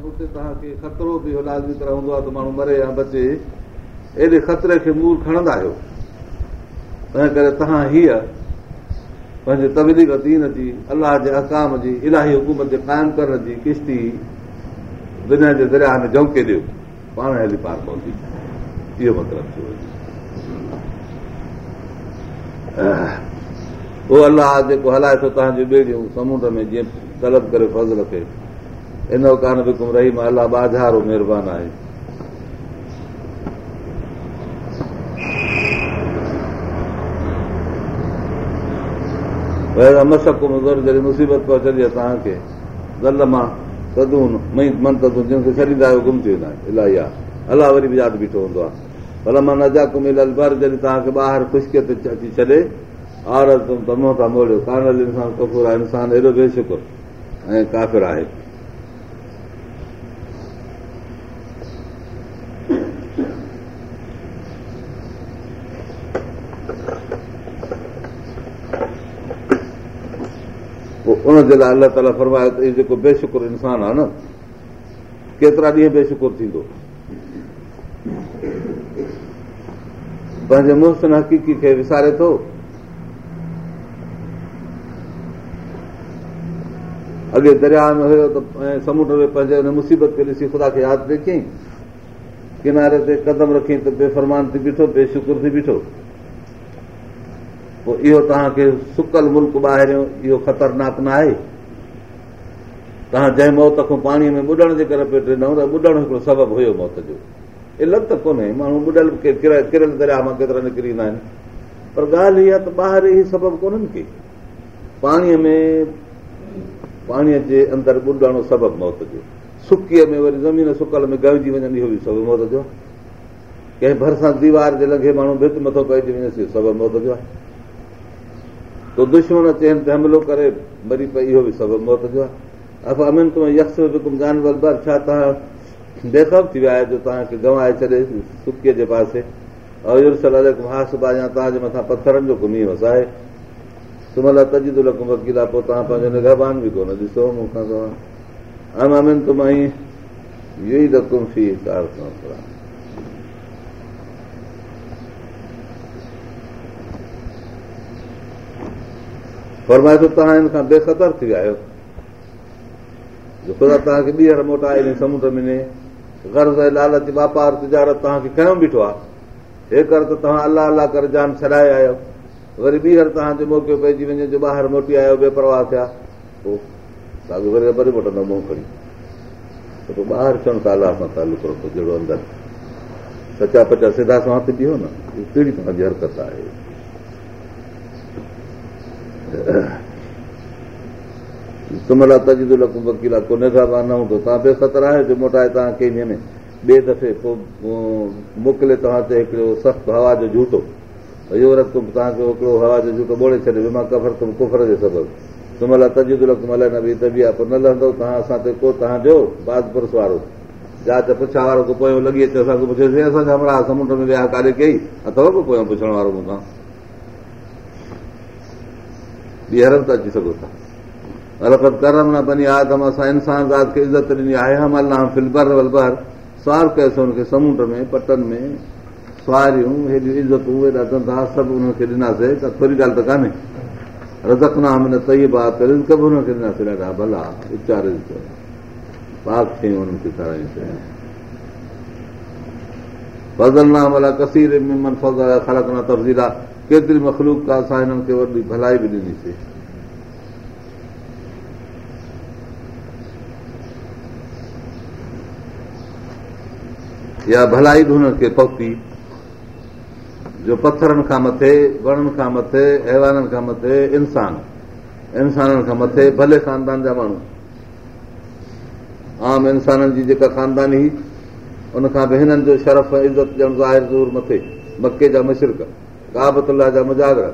توهان کي خطرو به لازمي طرح هوندو آهي ته ماڻهو مري يا بچي. ايڏي خطري کي مول کڻندا آهيو. تنهن ڪري توهان هيءَ پنهنجي تبليگ دين جي الله جي اڪام جي الاهي حڪومت جي قائم ڪرڻ جي ڪشتي دنيا جي دريا ۾ جهونڪي ڏيو. پاڻ هلي پار پوندي اهو مطلب ٿيو. اهو الله جيڪو هلائي ٿو توهان جون ٻيڙيون سمنڊ ۾ جيئن طلب ڪري فضل کي ان ڪانه به ڪم رهي مان الله بازارو مهرباني آهي. جڏهن مصيبت آهي توهان کي. دل مان تدون من تدون جن کي ڇڏيندا آهيو گم ٿي ويندا آهن. الاهي آهي. الله وري به ياد بيٺو هوندو آهي. ڀلا مان نجا ڪمل بر جڏهن توهان کي ٻاهر خشڪيءَ تي اچي ڇڏي عورت تمو ٿا موڙيو. ڪانل انسان ڪپور آهي انسان ايڏو بيشڪر ۽ ڪافر آهي ان جي لاءِ الله تالا فرمايو ته اهو جيڪو بيشڪر انسان آهي نه ڪيترا ڏينهن بيشڪر ٿيندو پنهنجي مهسن حقيقي کي وساري ٿو اڳي دريا ۾ هيو ته سمنڊ ۾ پنهنجي هن مصيبت کي ڏسي خدا کي ياد ڪيئين ڪناري تي قدم رکي ته بيفرمان ٿي بيٺو بيشڪر ٿي بيٺو پوءِ اهو توهان کي سڪل ملڪ ٻاهريو اهو خطرناڪ نه آهي توهان جنهن موت کان پاڻيءَ ۾ ٻڏڻ جي ڪري پيو ڏنو ته ٻڏڻ هڪڙو سبب هيو موت جو. علت ته ڪونهي ماڻهو ٻڏل ڪريل دريا مان ڪيترا نڪري ايندا آهن. پر ڳالهه اها ته ٻاهر ئي سبب ڪونهن ڪي. پاڻيءَ ۾ پاڻيءَ جي اندر ٻڏڻ سبب موت جو. سڪيءَ ۾ وري زمين سڪل ۾ گوجي وڃن اهو به سبب موت جو. ڪنهن ڀرسان ديوار جي لنگهي ماڻهو ڀت مٿو پئجي وڃيس سبب موت جو آهي تو دشمن چئن تي حملو ڪري وري پئي اهو به سبب موت جو آهي. اف امن تم يڪس جانور بر ڇا توهان بيکب ٿي ويا جو توهان کي گوائي ڇڏي سڪيءَ جي پاسي؟ مٿان پٿرن جو گهمي وسائي تجي وڪيل آهي پوءِ توهان ڪار فرمائي ٿو توهان هن کان بيختر ٿي ويا آهيو. خدا توهان کي ٻيهر موٽائي سمنڊ ۾ گرز ۽ لالچ واپار تجارت توهان کي کنيو بيٺو آهي هي ڪر ته توهان الله الله ڪري جان ڇڏائي آهيو وري ٻيهر توهان جو موقعو پئجي وڃي جو ٻاهر موٽي آيو بيپرواهه ٿيا. پوءِ توهان کي وري وري موٽندو منهن کڻي. ته پوءِ ٻاهر چون ٿا الله سان تعلق رکو جهڙو اندر. سچا پچا سڌا سان هٿ بيهو نه ڪهڙي توهان جي حرڪت آهي نه هوندو توهان بيختر آهي جو موٽائي توهان کي ائين ۾. ٻئي دفعي پوءِ موڪلي توهان تي هڪڙو سخت هوا جو جهوٺو. توهان کي هڪڙو هوا جو جهوٺو ٻوڙي ڇڏيو مان ڪفر جي سبب. تملا تجد لڪم الائي نه به ته به آهي پوءِ نه لهندو توهان اسان تي ڪو باز پرش وارو. جاچ پڇا وارو ڪو پويان لڳي اچي اسان کي پڇيوسين اسان جا همرا سمنڊ ۾ ويا ڪاڏي ڪئي؟ اٿو ڪو پويان پڇڻ وارو مون کان ٻيهر ٿا اچي سگهو ٿا ڪرم نه بني آدم اسان انسان ذات کي عزت ڏني آهي سوار ڪيوسين سمنڊ ۾ پٽن ۾ سواريون هيڏيون عزتون هيڏا ڌنڌا سڀ هن کي ڏناسين ته ٿوري ڳالهه ته ڪانهي رزڪ نام نه ٿئي بات رزڪ به هن کي ڏناسين ڏاڍا ڀلا پاڪ شيون هنن کي کارائينسين فضل نام الا ڪسير ۾ تفزيل آهي ڪيتري مکلوڪ آهي اسان هنن کي وڏي ڀلائي به ڏنيسين. يا ڀلائي به هنن کي پهتي جو پٿرن کان مٿي وڻن کان مٿي اهوانن کان مٿي انسان انسانن کان مٿي ڀلي خاندان جا ماڻهو. عام انسانن جي جيڪا خانداني هئي ان کان به هنن جو شرف عزت ڄڻ ظاهر ضرور مٿي مڪي جا مشرڪ ڪابت جا مجاگر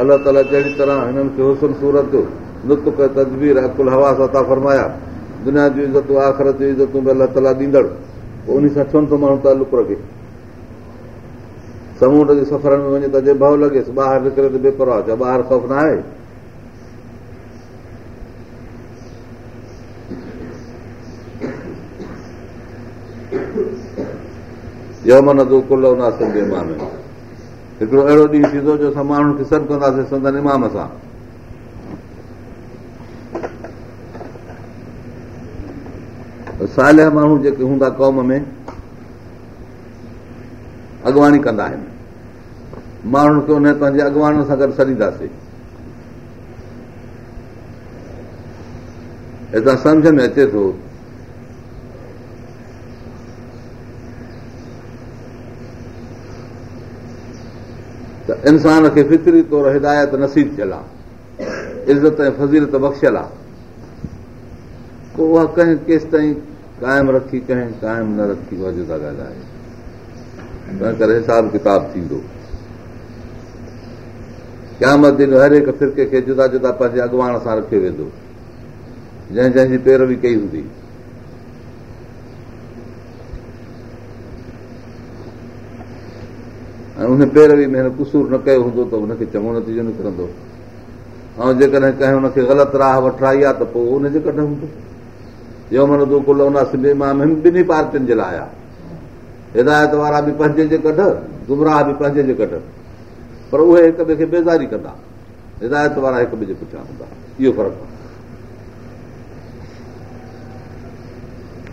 الله تالا جهڙي طرح هنن کي هسن سورت نتڪ تدبير عقل هوا سان فرمايا دنيا جون عزتون آخرت جون عزتون به الله تالا ڏيندڙ. پوءِ ان سان ڇو نٿو ماڻهو تعلق رکي؟ سمنڊ جي سفرن ۾ وڃي ته جي ڀؤ لڳيس ٻاهر نڪري ته بيپرواهه ڇا ٻاهر خوف نه آهي؟ يمن تون ڪل امام هڪڙو اهڙو ڏينهن ٿيندو جو اسان ماڻهن کي سڏ ڪنداسين سندن امام سان. ساليا ماڻهو جيڪي هوندا قوم ۾ اڳواڻي ڪندا آهن. ماڻهن کي ان پنهنجي اڳواڻ سان گڏ ڇڏينداسين هتان سمجهه ۾ اچي ٿو ته انسان کي فطري طور هدايت نصيب ٿيل آهي عزت ۽ فضيلت بخشيل آهي پوءِ اها ڪنهن ڪيس تائين قائم رکي ڪنهن قائم نه رکي اها جدا آهي. تنهن ڪري حساب ڪتاب ٿيندو. ڪيامت هر هڪ فرڪي کي جدا جدا پنهنجي اڳواڻ سان رکيو ويندو. جنهن جنهن جي پيروي ڪئي هوندي پيروي ۾ هن ڪسور نه ڪيو هوندو ته هن کي چڱو نتيجو نڪرندو. ۽ جيڪڏهن ڪنهن هن کي غلط راهه وٺائي آهي ته پوءِ هن جي ڪڍ هوندو. يمن تون ڪل ان مان ٻنهي پارٽين جي لاءِ آهي. هدايت وارا به پنهنجي جي ڪڍ گمراهه به پنهنجي جي ڪڍ. پر اهي هڪ ٻئي کي بيزاري ڪندا. هدايت وارا هڪ ٻئي جي پٺيان هوندا. اهو فرق آهي.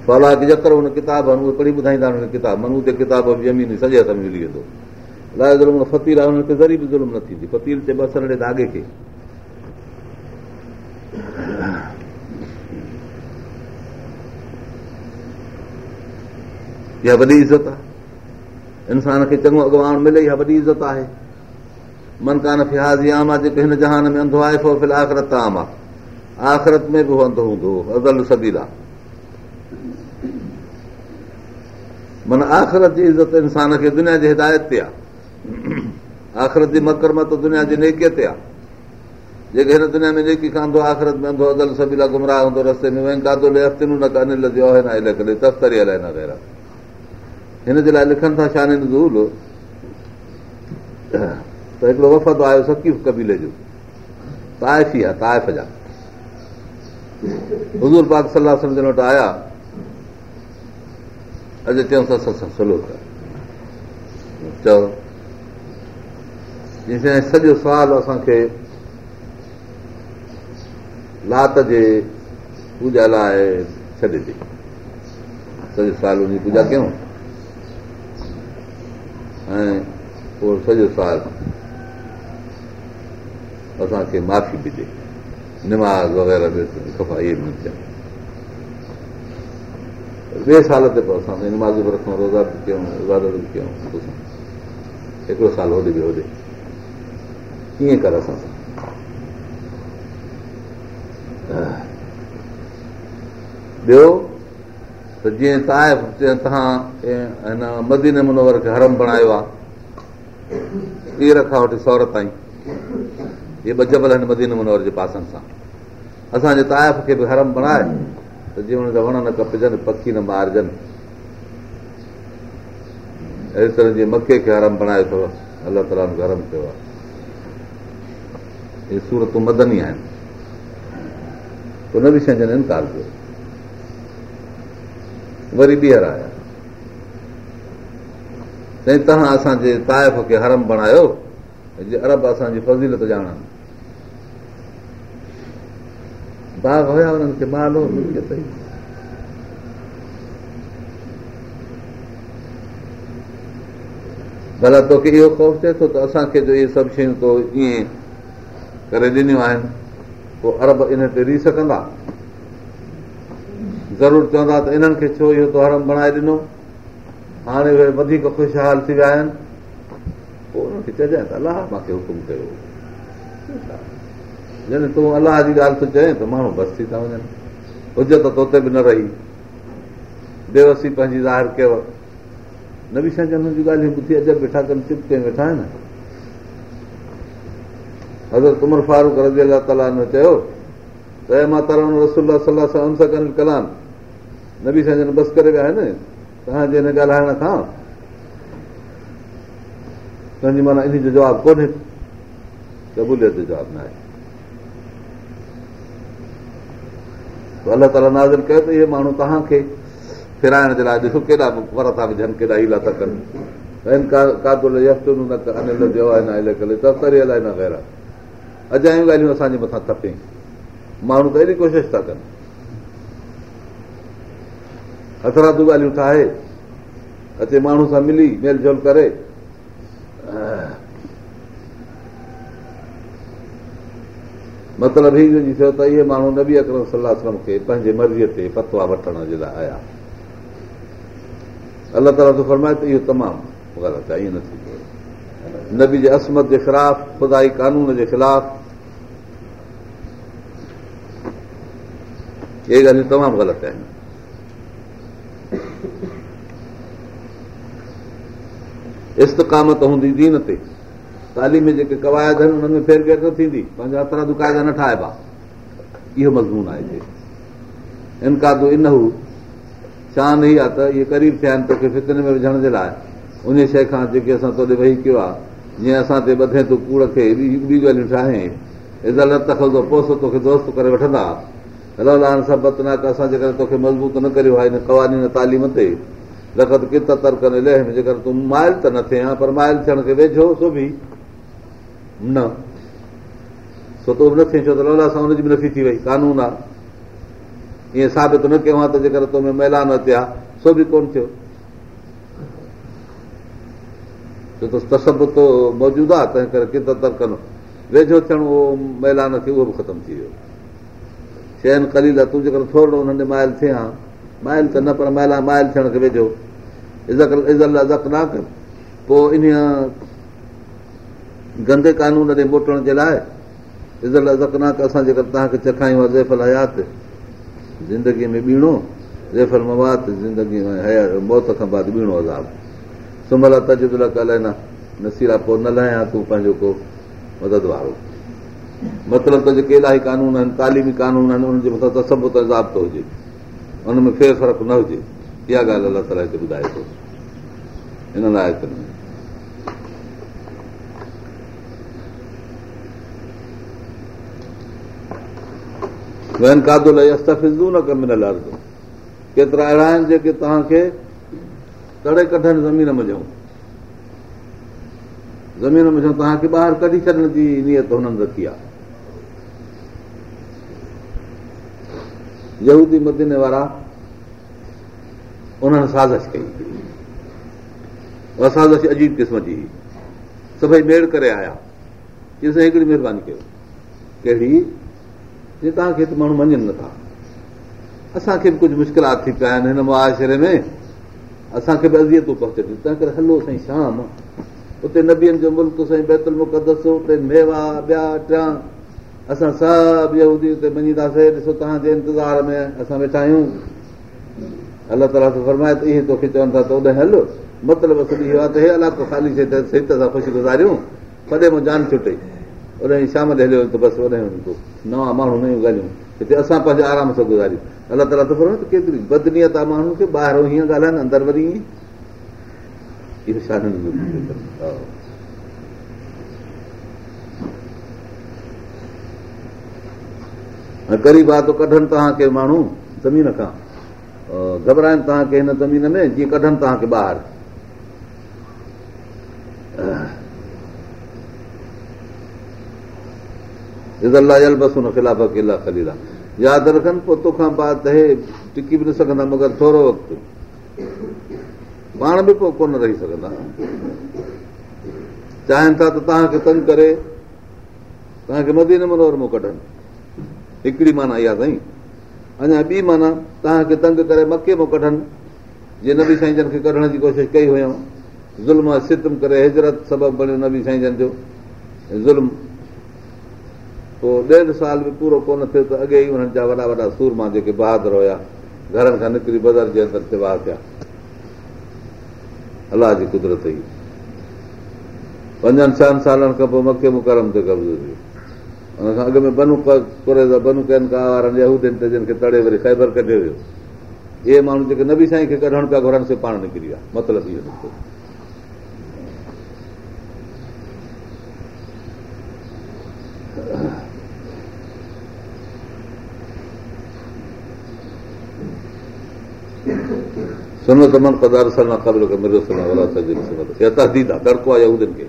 ڦلا ذڪر پڙهي ٻڌائيندا آهن ڪتاب منو تي ڪتاب به زمين سڄي هٿ ۾ ملي ويندو الائي ظلم فتير آهي هن کي زري به ظلم نه ٿيندي فتير چئي بصر ڏي ڌاڳي کي اها وڏي عزت آهي انسان کي چڱو اڳواڻ ملي اها وڏي عزت آهي من ڪانه فهازي عام آهي جيڪو هن جهان ۾ انڌو آهي فل آخرت عام آهي آخرت ۾ به انڌو هوندو عدل سديل آهي معنيٰ آخرت جي عزت انسان کي دنيا جي هدايت تي آهي آخرت جي مڪرمت دنيا جي نيڪيءَ تي آهي. جيڪي هن دنيا ۾ نيڪي کاندو آخرت ۾ انڌو عدل سديلا گمراهه هوندو رستي ۾ وينڪادو نه ڪنل تفتري هلائي نه ويرا هن جي لاءِ لکن ٿا شان نزول ته هڪڙو وفد آيو سڪيف ڪبيلي جو. طائف ئي آهي طائف جا. حضور پاڪ صلاح سمجهه وٽ آيا. اڄ چيون سس سلو چئو جيئن سڄو سال اسان کي لات جي پوڄا لاءِ ڇڏي ڏي سڄو سال ان جي پوڄا ڪيون. ۽ پوءِ سڄو سال اسان کي معافي به ڏي. نماز وغيره به ٿين ٻئي سال تي پوءِ اسان نماز به رکون روزا به ڪيون عبادت به ڪيون. هڪڙو سال هوڏي به هوڏي ڪيئن ٻيو ته جيئن توهان توهان هن مدين منور کي هرم بڻايو آهي ايئر کان وٺي سور تائين. اهي ٻه جبل آهن مدين منور جي پاسن سان. اسان جي طائف کي به هرم بڻائي ته جيئن هن جا وڻ نه ڪپجن پکي نه مارجن. اهڙي طرح جيئن مڪي کي هرم بڻايو اٿو الله تالا هرم ڪيو آهي صورتون مدني آهن پوءِ نه به شيءِ انڪار ڪيو وري ٻيهر آيا سائين توهان اسان جي طائف کي هرم بڻايو جي ارب اسان جي فضيلت ڄاڻن باغ هئا هنن کي ڀلا توکي اهو خوف ٿئي ٿو ته اسان کي جو اهي سڀ شيون تو ائين ڪري ڏنيون آهن پوءِ ارب ان تي ري سگهندا. ضرور چوندا ته انهن کي ڇو اهو توهرم بڻائي ڏنو؟ هاڻي اهي وڌيڪ خوشحال ٿي ويا آهن. پوءِ انهن کي چئجانئ ته الله مون کي حڪم ڪيو. جڏهن تون الله جي ڳالهه ٿو چئي ته ماڻهو بس ٿي ٿا وڃن. هجي ته طوطي به نه رهي. بيوسي پنهنجي ظاهر ڪيو. نه به سائين هنن جون ڳالهيون ٻڌي اڄ ويٺا ڪن چپ ڪيون ويٺا آهن حضرت عمر فاروڪ رزي الا تالا چيو ته مان ترڻ رسول صلاح سان ڪلام نه به سائين بس ڪري ويا آهن توهان جي هن ڳالهائڻ کان توهان جي معنيٰ ان جو جواب ڪونهي قبوليت جو جواب نه آهي الله تالا ناز ڪيو ته اهي ماڻهو توهان کي فرائڻ جي لاءِ ڏسو ڪيڏا پر ٿا وجهن ڪيڏا هيلا ٿا ڪن الائي نه غير اجايون ڳالهيون اسان جي مٿان ٿپي ماڻهو ته اهڙي ڪوشش ٿا ڪن. هٿراتون ڳالهيون ٺاهي اچي ماڻهو سان ملي ميل جهول ڪري. مطلب هيءُ ٿيو ته اهي ماڻهو نبي اڪرم صلاح کي پنهنجي مرضيءَ تي پتوا وٺڻ جي لاءِ آيا. الله تالا ٿو فرمائي ته اهو تمام غلط آهي ائين نه ٿيندو نبي جي عصمت جي خلاف خدائي قانون جي خلاف اهي ڳالهيون تمام غلط آهن استڪامت هوندي دين تي تعليم جيڪي ڪوايد آهن هنن ۾ ڦير ڦير نه ٿيندي پنهنجا هٿرا قاعدا نه ٺاهبا اهو مضمون آهي هتي انڪادو ان هو شان ئي آهي ته اهي قريب ٿيا آهن توکي فتني ۾ وجهڻ جي لاءِ ان شيءِ کان جيڪي اسان توڏي ويهي ڪيو آهي جيئن اسان تي ٻڌي تون ڪوڙ کي ٻي ڳالهيون ٺاهي عزت تکل پوس توکي دوست ڪري وٺندا. بتناڪ اسان جيڪر توکي مضبوط نه ڪريو آهي هن ڪواني تعليم تي. ليهه ۾ جيڪر تون مائل ته نه ٿئي ها پر مائل ٿيڻ کي ويجهو سو به نه. ڇو تو به نه ٿئي ڇو ته لولا سان هن جي به نفي ٿي وئي قانون آهي ائين ثابت نه ڪيو آهي ته جيڪر تو ۾ ميلا نه ٿيا سو به ڪونه ٿيو ڇو ته موجود آهي تنهن ڪري ڪت ترڪ نه ويجهو ٿيڻ اهو ميلان کي اهو به ختم ٿي ويو. ڪليل آهي تون جيڪر ٿورو هنن مائل ٿئي ها مائل ته نه پر ميلا مائل ٿيڻ کي ويجهو. عزت نه ڪر پوءِ ان گندي قانون ڏي موٽڻ جي لاءِ عزت ازڪناڪ اسان جيڪر توهان کي چکايون زيفل حيات. زندگيءَ ۾ ٻيڻو زيفل موات زندگي ۾ موت کان بعد ٻيڻو عذاب سمهل تجل نه نسيرا پوءِ نه لهيان تون پنهنجو ڪو مدد وارو. مطلب ته جيڪي الاهي قانون آهن تعليمي قانون آهن انهن جي مٿان تسبوت ضابطو هجي. هن ۾ ڦير فرق نه هجي. اها ڳالهه الله تالا هتي ٻڌائي ٿو. هن لاءِ ڪيترا اهڙا آهن جيڪي توهان کي تڙي ڪڍن زمين مجهون زمين مجهون توهان کي ٻاهر ڪڍي ڇڏڻ جي نيت هنن رکي آهي. يهودي مديني وارا انهن سازش ڪئي. اها سازش عجيب قسم جي هئي. سڀئي ميڙ ڪري آيا. ڏس هڪڙي مهرباني ڪيو. ڪهڙي؟ جي توهان کي ته ماڻهو مڃن نٿا. اسان کي به ڪجهه مشڪلات ٿي پيا آهن هن معاشري ۾ اسان کي به ازيتون پهچن تنهن ڪري هلو سائين شام. اتي نبين جو ملڪ سائين بيتل مقدس اتي ميوا ٻيا ٽيا. اسان سڀ يهودي اتي مڃيداسين. ڏسو توهان جي انتظار ۾ اسان ويٺا آهيون. الله تالا ته فرمائي ته اهي توکي چون ٿا ته اوڏي هل. مطلب اهو آهي ته هي الله تو خالي ٿئي ته صحت سان خوش گزاريون. پري مان جان ڇٽي. اوڏي شام تي هليو ته بس اوڏي نوان ماڻهو نيون ڳالهيون هتي اسان پنهنجي آرام سان گزاريون الله تالا ته فرمائي ته ڪيتري بدنييت آهي ماڻهن کي ٻاهرو هيئن ڳالهائين اندر وري ۽ غريب آهي ته ڪڍن توهان کي ماڻهو زمين کان گهبرائن توهان کي هن زمين ۾ جيئن ڪڍن توهان کي ٻاهر ياد رکن پوءِ توکان بعد هي ٽڪي به نه سگهندا مگر ٿورو وقت. پاڻ به پوءِ ڪونه رهي سگهندا. چاهين ٿا ته توهان کي تنگ ڪري توهان کي مدين منور مان ڪڍن هڪڙي معنيٰ اها سائين. اڃا ٻي معنيٰ توهان کي تنگ ڪري مڪي مان ڪڍن جيئن نبي سائين جن کي ڪڍڻ جي ڪوشش ڪئي هيئون ظلم ستم ڪري هجرت سبب بڻيو نبي سائين جن جو. ظلم پوءِ ڏيڍ سال به پورو ڪونه ٿيو ته اڳي ئي هنن جا وڏا وڏا سورما جيڪي بهادر هئا گهرن کان نڪري بدر جي اندر تي واهه ٿيا الله جي قدرت ئي پنجن ڇهن سالن کان پوءِ مڪي مڪرم تي قبضو ٿيو هن کان اڳ ۾ بنو ڪري بنو ڪن ڪا وارن يهودين تي جن کي تڙي وري خيبر ڪڍيو ويو اهي ماڻهو جيڪي نبي سائين کي ڪڍڻ پيا گهرن سي پاڻ نڪري ويا مطلب اهو سنت من ڪدار قبل تهديد آهي دڙڪو آهي يودن کي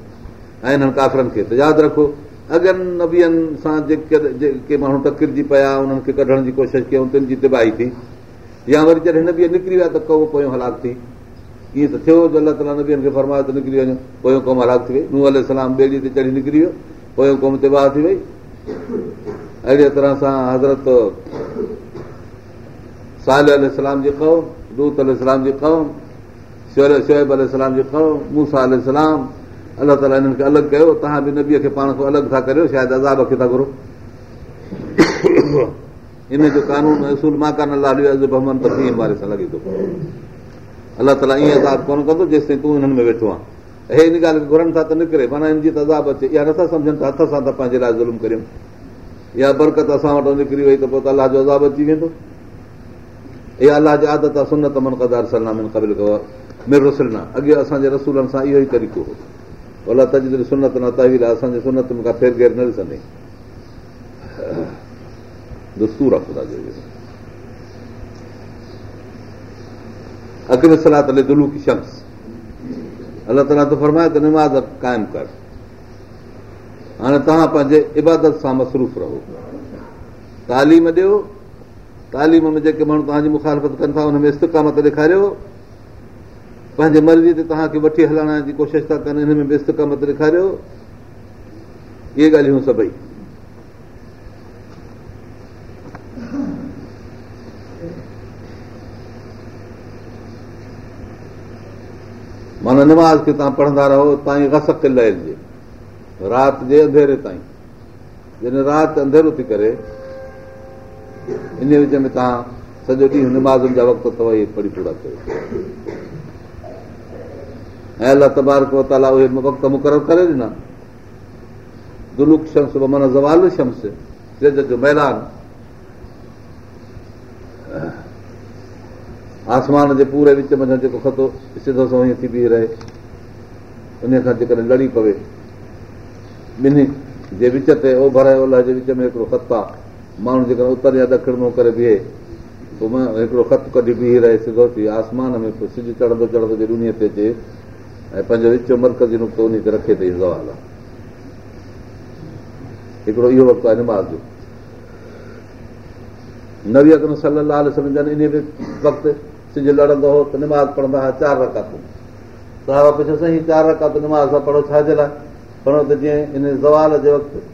۽ هنن ڪافرن کي ته ياد رکو اڳين نبين سان جيڪي جيڪي ماڻهو ٽڪرجي پيا انهن کي ڪڍڻ جي ڪوشش ڪيون تن جي تباهي ٿي يا وري جڏهن نبيءَ نڪري ويا ته قوم پويون هلاڪ ٿي ائين ته ٿيو جو الله تالا نبين کي فرمايو ته نڪري وڃو پويون قوم هلاڪ ٿي وئي ننهن سلام ٻيڙي تي چڙهي نڪري ويو پويون قوم تباهه ٿي وئي اهڙيءَ طرح سان حضرت ساحل جي روت الارم جي قوم شوئيب الارم جي قوم موسيٰ الله تالا هنن کي الڳ ڪيو توهان به نبيءَ کي پاڻ کان الڳ ٿا ڪريو شايد عذاب کي ٿا گهرو ان جو قانون اصول مان ڪانه لاهيو ته ڪيئن ٻار سان لڳي ٿو الله تالا ائين عذاب ڪونه ڪندو جيس تائين تون هنن ۾ ويٺو آهي هي هن ڳالهه کي گهرن ٿا ته نڪري معنيٰ هن جي ته عذاب اچي اها نٿا سمجهن ته هٿ سان ته پنهنجي لاءِ ظلم ڪريون اها برڪت اسان وٽ نڪري وئي ته پوءِ ته الله جو عذاب اچي ويندو اها الله جي عادت آهي سنت من ڪدار سلام قبل مر رسلنا اڳي اسان جي رسولن سان اهو ئي طريقو هو الله تجي سنت نه تحويل آهي اسان جي سنت ۾ ڪا ڦير گهير نه ڏسندي دستور آهي خدا جو اڳلي صلاح تلي دلو ڪه شمس الله تالا ته فرمائي ته نماز قائم ڪر هاڻي توهان پنهنجي عبادت سان مصروف رهو تعليم ڏيو تعليم ۾ جيڪي ماڻهو توهان جي مکالفت ڪن ٿا هن ۾ استڪامت ڏيکاريو. پنهنجي مرضي تي توهان کي وٺي هلڻ جي ڪوشش ٿا ڪن هن ۾ به استڪامت ڏيکاريو. اهي ڳالهيون سڀئي. معنيٰ نماز کي توهان پڙهندا رهو تائين گسڪ لهجي رات جي انڌيري تائين. جڏهن رات انڌيرو ٿي ڪري ان وچ ۾ توهان سڄو ڏينهن نمازن جا وقت اٿو اهي پڙهي پورا ڪيو. ۽ الله تبارڪ تالا اهي وقت مقرر ڪري ڏنا. دلڪ شمس معنيٰ زوال شمس سج جو ميدان. آسمان جي پوري وچ ۾ جيڪو ختو سڌو ٿي بيهه رهي ان کان جيڪڏهن لڙي پوي ٻنهي جي وچ تي اوڀر اولهه جي وچ ۾ هڪڙو خط آهي ماڻهو جيڪڏهن اتر يا ڏکڻ ۾ ڪري بيهي پوءِ هڪڙو خط ڪڍي بيهه رهي سڌو ٿي. آسمان ۾ پوءِ سج چڙهندو چڙهندو جي ان تي اچي ۽ پنهنجو وچ مرڪزي نقطو ان تي رکي اٿئي سوال آهي. هڪڙو اهو وقت آهي نماز جو. نوي اگن صلاح سمجهن ان وقت سج لڙندو هو ته نماز پڙهندا هئا چار رڪاتون. توهان پڇو سائين چار رڪاتون نماز سان پڙهو ڇا جي لاءِ؟ پڙهو ته جيئن ان زوال جي وقت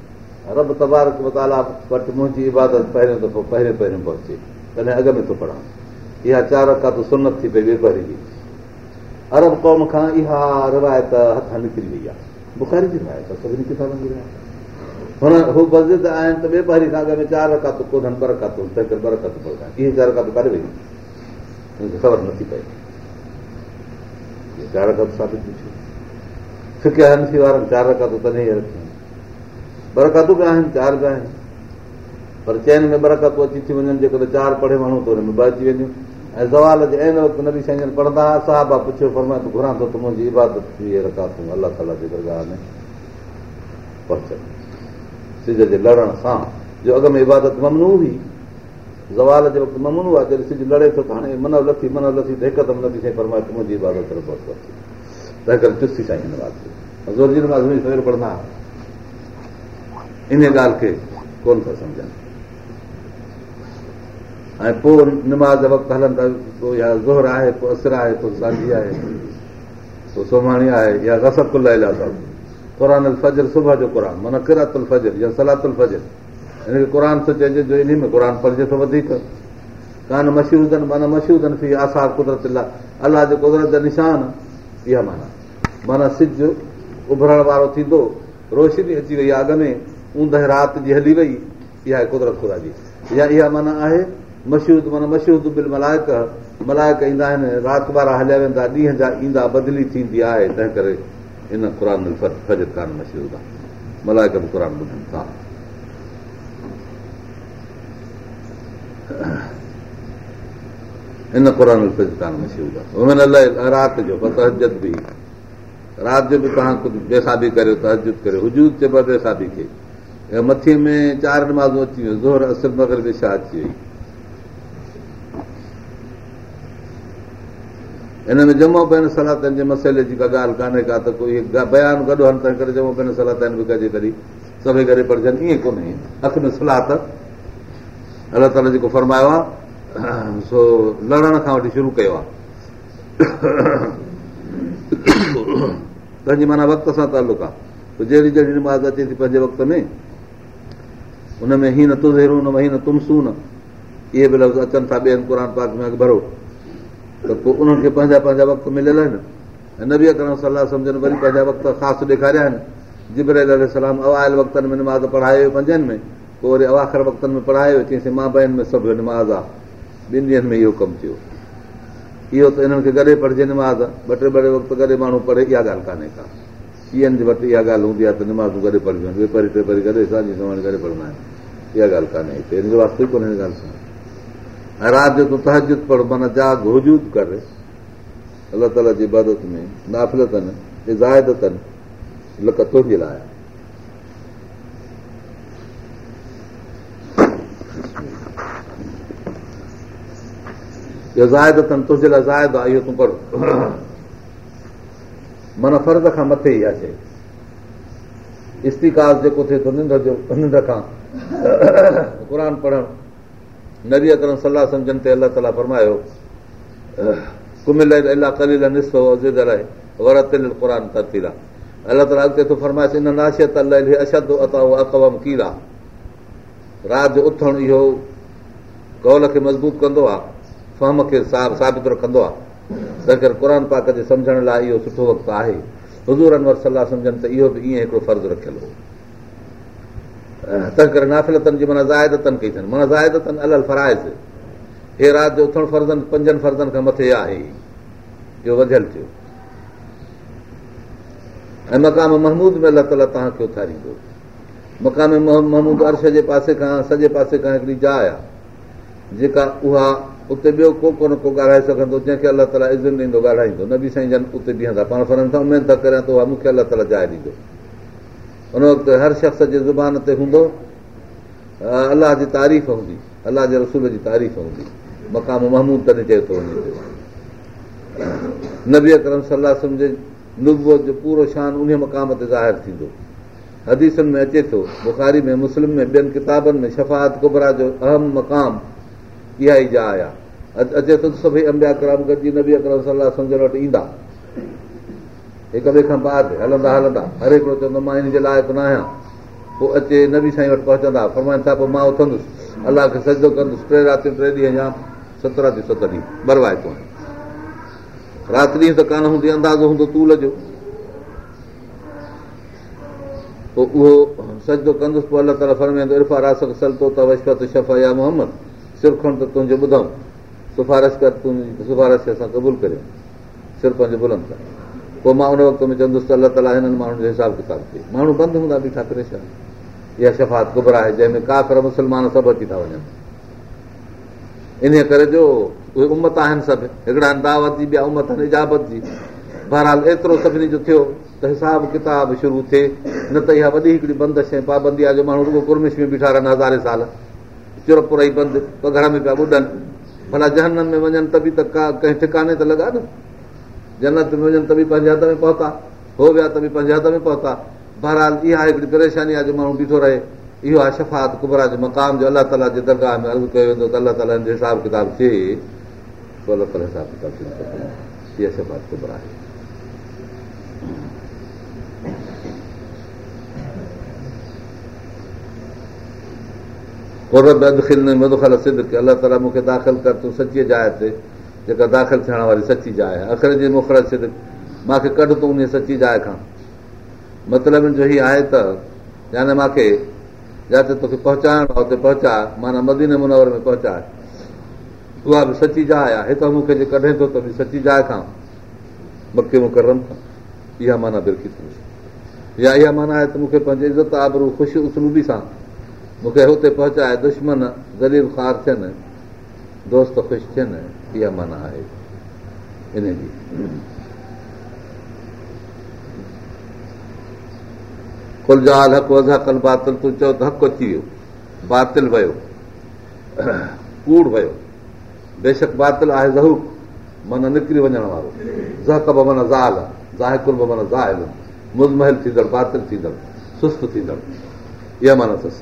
رب تبارڪ متالا وٽ منهنجي عبادت پهريون دفعو پهريون پهريون پهچي تڏهن اڳ ۾ ٿو پڙهان. اها چار رڪاتون سنت ٿي پئي ويپاري ارب قوم کان اها روايت هٿان نڪري وئي آهي. بکاري ته پهرين کان اڳ ۾ چار رڪاتون ڪونهن ڪري اهي چار رڪاتون ڪاڏي وئي هن کي خبر نٿي پئي. چار رڪاتون ثابت ٿي ڦڪي هنفي وارن چار رڪاتون تڏهن رکيون ٻه رڪاتون به آهن؟ چار به آهن. پر چئن ۾ ٻه رڪاتون اچي ٿي وڃن جيڪڏهن چار پڙهي ماڻهو ته هن ۾ ٻه اچي وينديون. ۽ زوال جي آهن وقت نبي سائين پڙهندا هئا صاحبه پڇيو فرمائي تون گهران ٿو ته منهنجي عبادت ٿي رڪاتون الله تالا جي پهچن سج جي لڙڻ سان جو اڳ ۾ عبادت ممنو هئي زوال جي وقت ممنو آهي جڏهن سج لڙي ٿو ته هاڻي من لٿي من لٿي ته هڪدم نبي سائين فرمائي منهنجي عبادت تنهن ڪري چستي سائين هن سوير پڙهندا ان ڳالهه کي ڪونه ٿا سمجهن ۽ پوءِ نماز وقت هلن ٿا پوءِ يا زوهر آهي پوءِ اثر آهي پوءِ سانجهي آهي پوءِ سوماڻي آهي يا رسڪل قر فجر صبح جو قر معنيٰ ڪراتل فجر يا سلاتل فجر هن کي قر ٿو چئجي جو ان ۾ قر پڙهجي ٿو وڌيڪ ڪانه مشهودن معنيٰ مشهودن في آثار قدرت الله جي قدرت جا نشان اها معنيٰ معنيٰ سج اڀرڻ وارو ٿيندو روشني اچي وئي آهي اڳ ۾ اوندهه رات جي هلي وئي اها قدرت خدا جي. يا اها معنيٰ آهي مشهود معنيٰ مشهود بل ملايڪ ملايڪ ايندا آهن رات وارا هليا ويندا ڏينهن جا ايندا بدلي ٿيندي آهي تنهن ڪري ان قر فجر ڪانه مشهود آهي. ملايڪ به قر ٻڌن ٿا. ان قر فجر ڪانه مشهود آهي. رات جو رات جو به توهان ڪجهه بيسابي ڪريو تهجت ڪريو. هجود چئبو آهي بيسابي کي مٿي ۾ چار نمازون اچي ويون زور اثر مگر به ڇا اچي وئي. هن ۾ جمو بين سلاتن جي مسئلي جي ڪا ڳالهه ڪانهي ڪا ته ڪوئي بيان گڏ هل تنهن ڪري جمو بين سلاتن به ڪجي ڪڏهن سڀئي ڪري پڙهجن ائين ڪونهي. اک ۾ صلاح ته الله تالا جيڪو فرمايو آهي سو لڙڻ کان وٺي شروع ڪيو آهي تنهنجي معنيٰ وقت سان تعلق آهي جهڙي جهڙي نماز اچي ٿي پنهنجي وقت ۾ ان ۾ هين تزير هن ۾ هين تمسون اهي به لفظ اچن ٿا ٻين قر پاڪ ۾ ڀرو. ته پوءِ انهن کي پنهنجا پنهنجا وقت مليل آهن. ۽ نه به ڪرڻ صلاح سمجهن وري پنهنجا وقت خاص ڏيکاريا آهن. جبر سلام اوايل وقتن ۾ نماز پڙهايو پنجن ۾ پوءِ وري اواخر وقتن ۾ پڙهايو مان بهن ۾ آهي. ٻن ڏينهن ۾ اهو ڪم ٿيو. اهو ته هنن کي گڏي پڙهجي نماز ٻه ٽي ٻه وقت گڏي ماڻهو پڙهي اها ڳالهه ڪانهي ڪا. ڪيئن جي وٽ اها ڳالهه هوندي آهي ته نمازون گڏي پڙهبيون آهن. ٽي پڙهندا آهن اها ڳالهه ڪانهي هتي هن جو واستو ڪونهي هن ڳالهه سان. ۽ رات جو تون تهجت پڙهه معنيٰ جاگ هجود ڪر. الله تالا جي عبادت ۾ نافل اٿن ازايد اٿن لڪ تنهنجي لاءِ زائد اٿن تنهنجي لاءِ زائد آهي اهو تون پڙهه. معنيٰ فرض کان مٿي ئي آهي شيءِ استيڪاس جيڪو ٿئي ٿو ننڊ جو ننڊ کان. قر پڙهڻ. اڪرم صلاح سمجهن تي الله تالا فرمايو ڪمل الله ڪليل نسو آهي ورتل قر ترتيل. آهي الله تالا اڳتي ٿو فرمائس ان اشد اڪوم ڪيل. رات اٿڻ اهو ڪول کي مضبوط ڪندو آهي فهم کي ثابت رکندو آهي تنهن ڪري قر پاڪ جي سمجهڻ لاءِ اهو سٺو وقت آهي حضور انور صلاح سمجهن ته اهو به ائين هڪڙو فرض رکيل هو تنهن ڪري نافلتن جي معنيٰ زائدتن ڪئي اٿن معنيٰ زائدتن الڳ فرائز هي رات جو اٿڻ فرضن پنجن فرضن کان مٿي آهي اهو وڌيل ٿيو ۽ مقام مهمود ۾ الله تالا توهان کي اٿاريندو مقام مهمود عرش جي پاسي کان سڄي پاسي کان هڪڙي جاءِ آهي جيڪا اها اتي ٻيو ڪو ڪونه ڪو ڳالهائي سگهندو جنهن کي الله تالا عزت ڏيندو ڳالهائيندو. نه به سائين جن اتي بيهندا. پاڻ فرن ٿا محنت ڪريان ته اها مون کي الله تالا جاءِ ڏيندو. ان وقت هر شخص جي زبان تي هوندو الله جي تعريف هوندي الله جي رسول جي تعريف هوندي. مقام مهمود تڏهن چئي ٿو وڃي نبي اڪرم صلاح سمجهي نبوءَ جو پورو شان ان مقام تي ظاهر ٿيندو. حديثن ۾ اچي ٿو بکاري ۾ مسلم ۾ ٻين ڪتابن ۾ شفات ڪبرا جو اهم مقام اها ئي جاءِ آهي اچي ٿو ته سڀئي امبيا ڪرام گڏجي نبي اڪرم صلاح سمجهڻ وٽ ايندا. هڪ ٻئي کان بعد هلندا هلندا. هر هڪڙو چوندو مان هن جي لائق نه آهيان. پوءِ اچي نبي سائين وٽ پهچندا. فرمائن ٿا پوءِ مان اٿندس. الله کي سڄو ڪندس. ٽي راتيون ٽي ڏينهن يا ست راتيون ست ڏينهن. بروائي رات ڏينهن ته ڪانه هوندي اندازو هوندو تول جو. پوءِ اهو سڄو ڪندس پوءِ الله تالا فرمائيندو ارفا راسڪ سلتو ته وشفت شف يا محمد. سر کڻ ته تنهنجو ٻڌئون سفارش ڪر تنهنجي سفارش کي اسان قبول ڪريون. سر پنهنجو بلند ڪر. پوءِ مان ان وقت ۾ چوندس ته الله تالا هنن ماڻهن جو حساب ڪتاب ٿئي ماڻهو بند هوندا بيٺا پريشان. اها شفات ڪبر آهي جنهن ۾ ڪافر مسلمان سڀ اچي ٿا وڃن. ان ڪري جو اهي امت آهن سڀ. هڪڙا آهن دعوت جي ٻيا امت آهن اجابت جي. بهرحال ايترو سڀني جو ٿيو ته حساب ڪتاب شروع ٿئي. نه ته اها وڏي هڪڙي بندش ۽ پابندي آهي جو ماڻهو رڳو ڪرمش ۾ بيٺا رهن هزاري سال. چرپ رهي بند ٻه گهر ۾ پيا ٻڌن ڀلا جهنن ۾ وڃن ته به ته ڪا ڪنهن ٺڪاني ته لڳا نه. جنت ۾ وڃن ته به پنهنجي هٿ ۾ پهتا. هو ويا ته به پنهنجي هٿ ۾ پهتا. بهرحال اها هڪڙي پريشاني آهي جو ماڻهو بيٺو رهي. اهو آهي شفات ڪبرا جو مقام جو الله تالا جي درگاهه ۾ عرض ڪيو ويندو ته الله تالا حساب ڪتاب ٿئي پوءِ حساب ڪتاب ٿي اها شفات ڪبرا آهي الله تالا مون کي داخل ڪر تون سچي جاءِ تي جيڪا داخل ٿيڻ واري سچي جاءِ آهي اکر جي مکر سد مون کي ڪڍ تون ان سچي جاءِ کان مطلب جو هيءَ آهي ته يعني مون کي جتي توکي پهچائڻو آهي اتي پهچائي معنيٰ مديني منور ۾ پهچائي اها به سچي جاءِ آهي هتان مون کي جي ڪڍي ٿو ته به سچي جاءِ کان مڪي مڪرم کان اها معنيٰ برڪي ٿي يا اها معنيٰ آهي ته مون کي پنهنجي عزت آبرو خوش اسلوبي سان مون کي هتي پهچائي دشمن غريب خار ٿين دوست خوش ٿين اها معنيٰ آهي. ان جي. ڪل جال حق ڪل باطل تون چئو ته حق اچي ويو باطل ويو ڪوڙ ويو. بيشڪ باطل آهي ظهور معنيٰ نڪري وڃڻ وارو. زهڪب معنيٰ زال زاهڪل معنيٰ زاهل. مزمهل ٿيندڙ باطل ٿيندڙ سست ٿيندڙ اها معنيٰ اٿس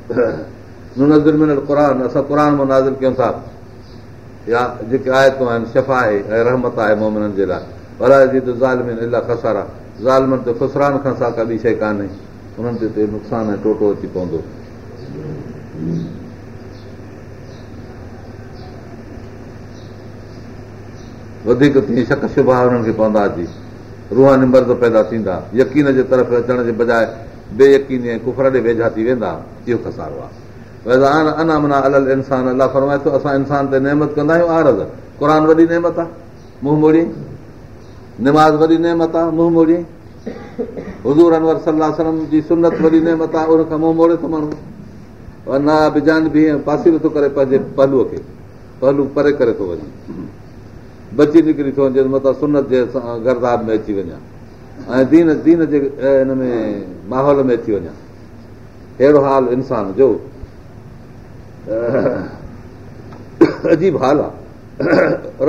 نظر ۾ قر اسان قر مان ناظر ڪيون ٿا يا جيڪي آيتون آهن شفا آهي ۽ رحمت آهي مومنن جي لاءِ پر جي ته ظالمن الاهه کسارا ظالمن تي خسران کان سا ڪا ٻي شيءِ ڪانهي انهن تي نقصان ۽ ٽوٽو اچي پوندو وڌيڪ تيئن شڪ شڀا هنن کي پوندا اچي روحاني مرد پيدا ٿيندا يقين جي طرف اچڻ جي بجاءِ بييڪين ڪفر ڏي ويجها ٿي ويندا اهو کسارو آهي انا انسان الله فرمائي ٿو اسان انسان تي نيمت ڪندا آهيون آرز قر وڏي نيمت آهي منهن موڙي نماز وڏي نيمت آهي منهن موڙي حضور انور صلاح سلم جي سنت وڏي نيمت آهي ان کان منهن موڙي ٿو ماڻهو نه بجان به پاسي نٿو ڪري پنهنجي پهلوءَ کي پهلو پري ڪري ٿو وڃي بچي نڪري ٿو وڃي مٿان سنت جي گرداب ۾ اچي وڃان ۽ دين دين جي هن ۾ ماحول ۾ اچي وڃان اهڙو حال انسان جو عجيب حال آهي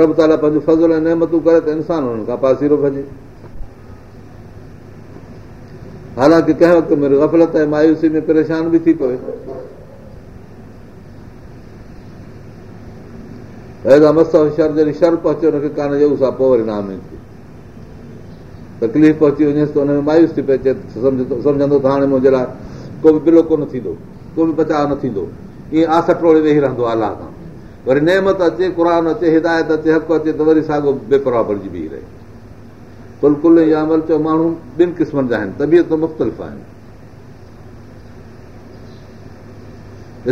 رب تالا پنهنجو فضل ۽ نيمتون ڪري ته انسان کان پاسيرو ڀڄي حالانڪه ڪنهن وقت ۾ گفلت ۽ مايوسي ۾ پريشان به ٿي پوي مس شر جڏهن شر پهچي هن کي ڪانه ڏيون سان پوءِ وري نام تڪليف پهچي وڃيس ته هن ۾ مايوس ٿي پئي سمجهندو ته هاڻي منهنجي لاءِ ڪو به بلو ڪونه ٿيندو ڪو به بچاءُ نه ٿيندو ائين آس ٽوڙي ويهي رهندو الله کان وري نيمت اچي قر اچي هدايت اچي حق اچي ته وري ساڳيو بيپرواهه بڻجي بيهه رهي ڪل ڪل يا عمل چئو ماڻهو ٻن قسمن جا آهن طبيعت مختلف آهن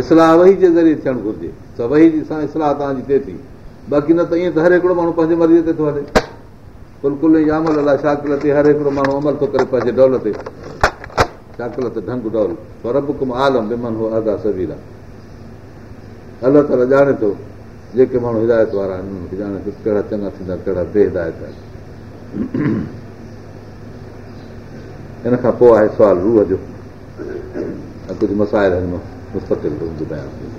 اصلاح وهي جي ذريعي ٿيڻ گهرجي ته وهي سان اصلاح توهان جي ٿئي ٿي باقي نه ته ائين ته هر هڪڙو ماڻهو پنهنجي مرضيءَ تي ٿو هلي ڪلڪل يا عمل شاڪل تي هر هڪڙو ماڻهو عمل ٿو ڪري پنهنجي ڊول تي. شاڪل تي ڍنگ ڊول. پر رب عالم بمن هو ادا سبير الله تالا ڄاڻي ٿو جيڪي ماڻهو هدايت وارا آهن انهن کي ڄاڻي ٿو ڪهڙا چڱا ٿيندا ڪهڙا بيهدايت آهن. هن کان پوءِ آهي سوال روهه جو. ڪجهه مسائل هن مان مستڪل ٻڌايان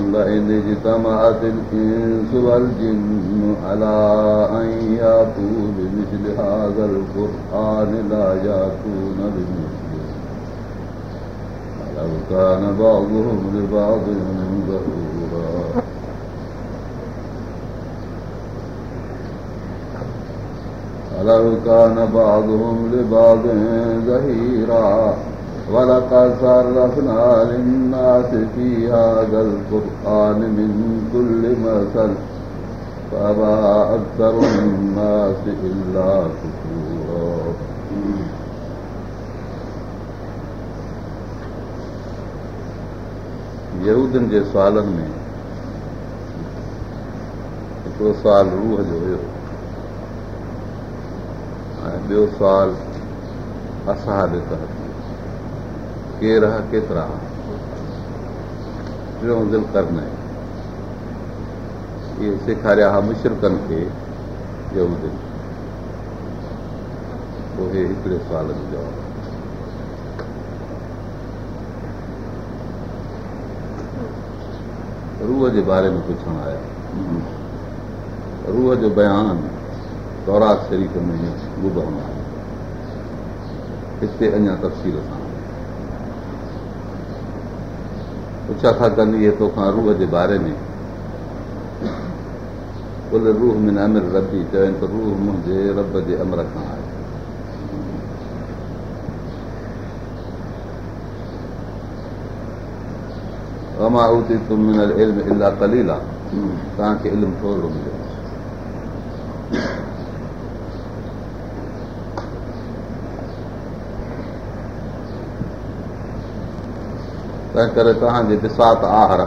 قل إن اجتمعت الإنس والجن على أن يأتوا بمثل هذا القرآن لا يأتون بمثله ولو كان بعضهم لبعض ظهورا ولو كان بعضهم لبعض ظهيرا ولقد صرفنا للناس في هذا القرآن من كل مثل فأبى أكثر الناس إلا كفورا यहूदनि जे सुवालनि में हिकिड़ो सुवाल रूह जो हुयो ऐं ॿियो सुवाल असां ڏٺو ڪير ڪيترا ٽيون دل ڪرن اهي سيکاريا هئا مشرڪن کي ضرور پوءِ هڪڙي سوال جو جواب روهه جي باري ۾ پڇڻ آيا روهه جو بيان تورات شريف ۾ ٻڌو آهي هتي اڃا تفصيل سان پڇا ٿا ڪن اهي توکان روهه جي باري ۾؟ روهه ۾ امر ربي چون ته روهه منهنجي رب جي امر کان آهي امارو ٿي توهان کي علم ٿورو مليو تنهن ڪري توهان جي بسات آهر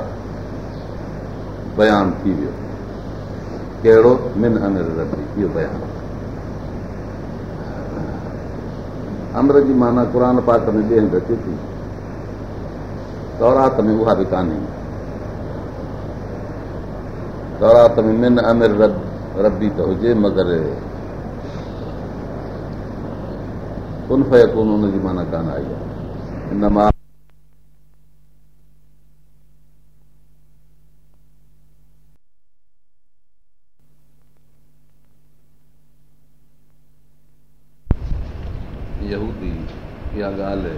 بيان ٿي ويو. ڪهڙو؟ من امر ربي اهو بيان. امر جي معنيٰ قر پاڪ ۾ ٻئي هنڌ اچي ٿي. تورات ۾ اها به ڪانهي. تورات ۾ من امر ربي ته هجي مگر ڪن فيڪون هن جي معنيٰ ڪانه آئي آهي. ان مان يهودي اها ڳالهه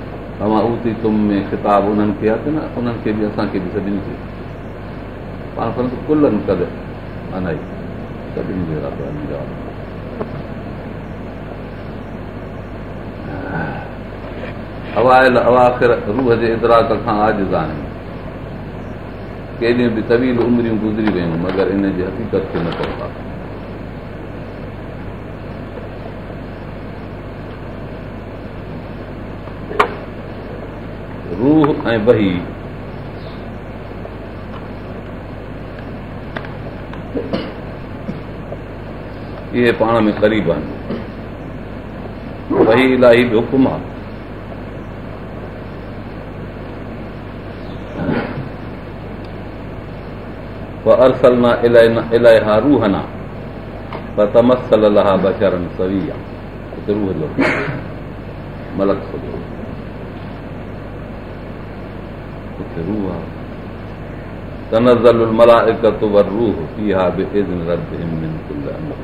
توهان اتي تم ۾ ڪتاب انهن کي آهي نه انهن کي به اسان کي به سڀني کي پاڻ پر ڪلن ڪد انائي سڀني جي اوايل اواخر روهه جي ادراڪ کان آز آهن ڪيڏيون به طويل امريون گذري ويون مگر ان جي حقيقت کي نه ڪن روهه ۽ بهي. اهي پاڻ ۾ قريب آهن. بهي الاهي به حڪم آهي. ارسل نه الاهي ها روهه نه پر تمسل لها بشرن سوي آهي روهه جو. ملڪ روهه فيها بئزن ردهم من ڪل امر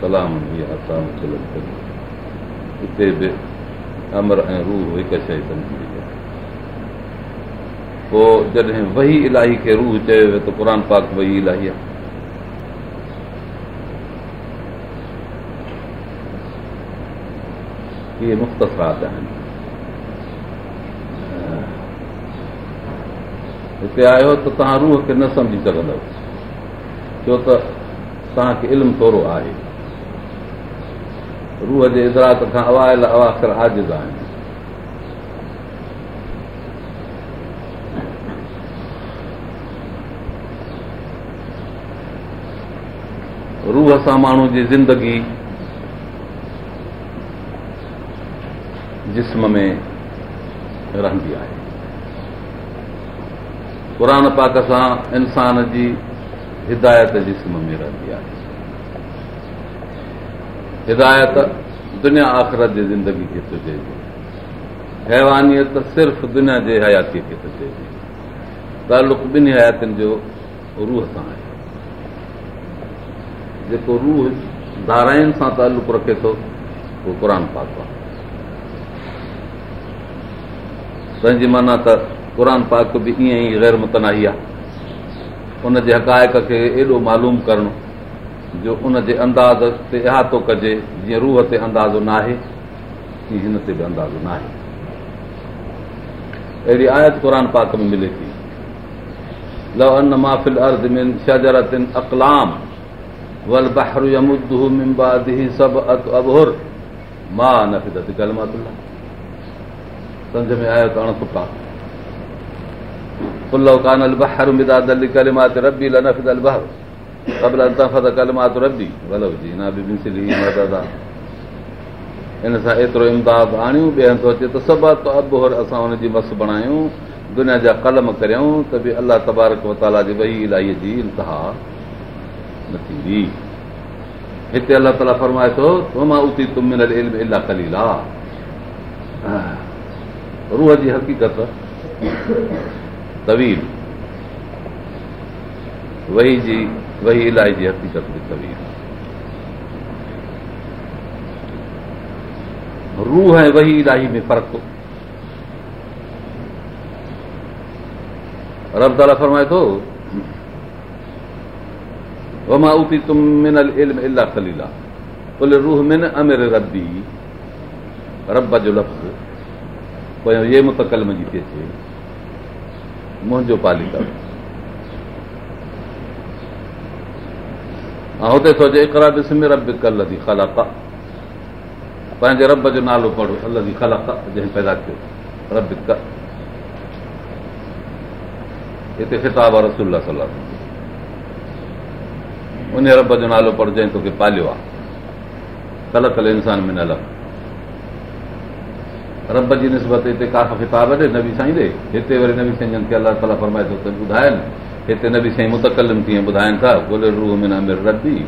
سلام هتي به امر ۽ روهه هڪ شيءِ سمجهي آهي پوءِ جڏهن وهي الاهي کي روهه چيو ويو ته قر پاڪ وهي الاهي مختسرات آهن هتي آيو ته توهان روهه کي نه سمجهي سگهندؤ. ڇو ته توهان کي علم ٿورو آهي. روهه جي ادراڪ کان اوايل اواکر عاجز آهن. روهه سان ماڻهو جي زندگي جسم ۾ رهندي آهي قر پاڪ سان انسان جي هدايت جسم ۾ رهندي آهي. هدايت دنيا آخرت جي زندگي کي ٿو چئجي. هيوانيت صرف دنيا جي حياتيءَ کي ٿو چئجي. تعلق ٻنهي هياتين جو روهه سان آهي. جيڪو روهه ڌارائن سان تعلق رکي ٿو اهو قر پاڪ آهي. پنهنجي معنيٰ ته قر پاڪ به ائين ئي غير متناهي آهي. ان جي هقائق کي ايڏو معلوم ڪرڻ جو ان جي انداز تي اهاتو ڪجي جيئن روهه تي اندازو نه آهي تيئن هن تي به اندازو نه آهي اهڙي آيت قر پاڪ ۾ ملي ٿي. لو ان مافل عرض اقلام مان نفدت ڪلماتلاهه. سمجهه ۾ آيو ته اڻپٽا دنيا جا قلم ڪريون ته به الله تبارڪ جي وهي الاهي جي انتها نه ٿيندي هتي الله تالا فرمائي ٿو مان اتي ڪلي لاءِ روهه جي حقيقت طويل. وهي جي وهي الاهي جي حقيقت به طويل. روهه ۽ وهي الاهي ۾ فرق روهه من امر ربي رب جو لفظ پوءِ يي متڪلم جي ٿي اچي منهنجو پاليڪا ۽ هتي اڪرا بسم رب خلاڪ. پنهنجي رب جو نالو پڙهو ال جي خلاڪ جنهن پيدا ڪيو رب هتي خطاب آهي رسول صلاح ان رب جو نالو پڙهه جنهن توکي پاليو آهي. ڪل انسان ۾ نه لڳ رب جي نسبت هتي ڪا ڪتاب ڏي نبي سائين ڏي. هتي وري نبي سائين جن کي الله تالا فرمائي ٿو ٻڌائين. هتي نبي سائين متڪلم تيئن ٻڌائين ٿا ڳولهي روهه ۾ نه ربي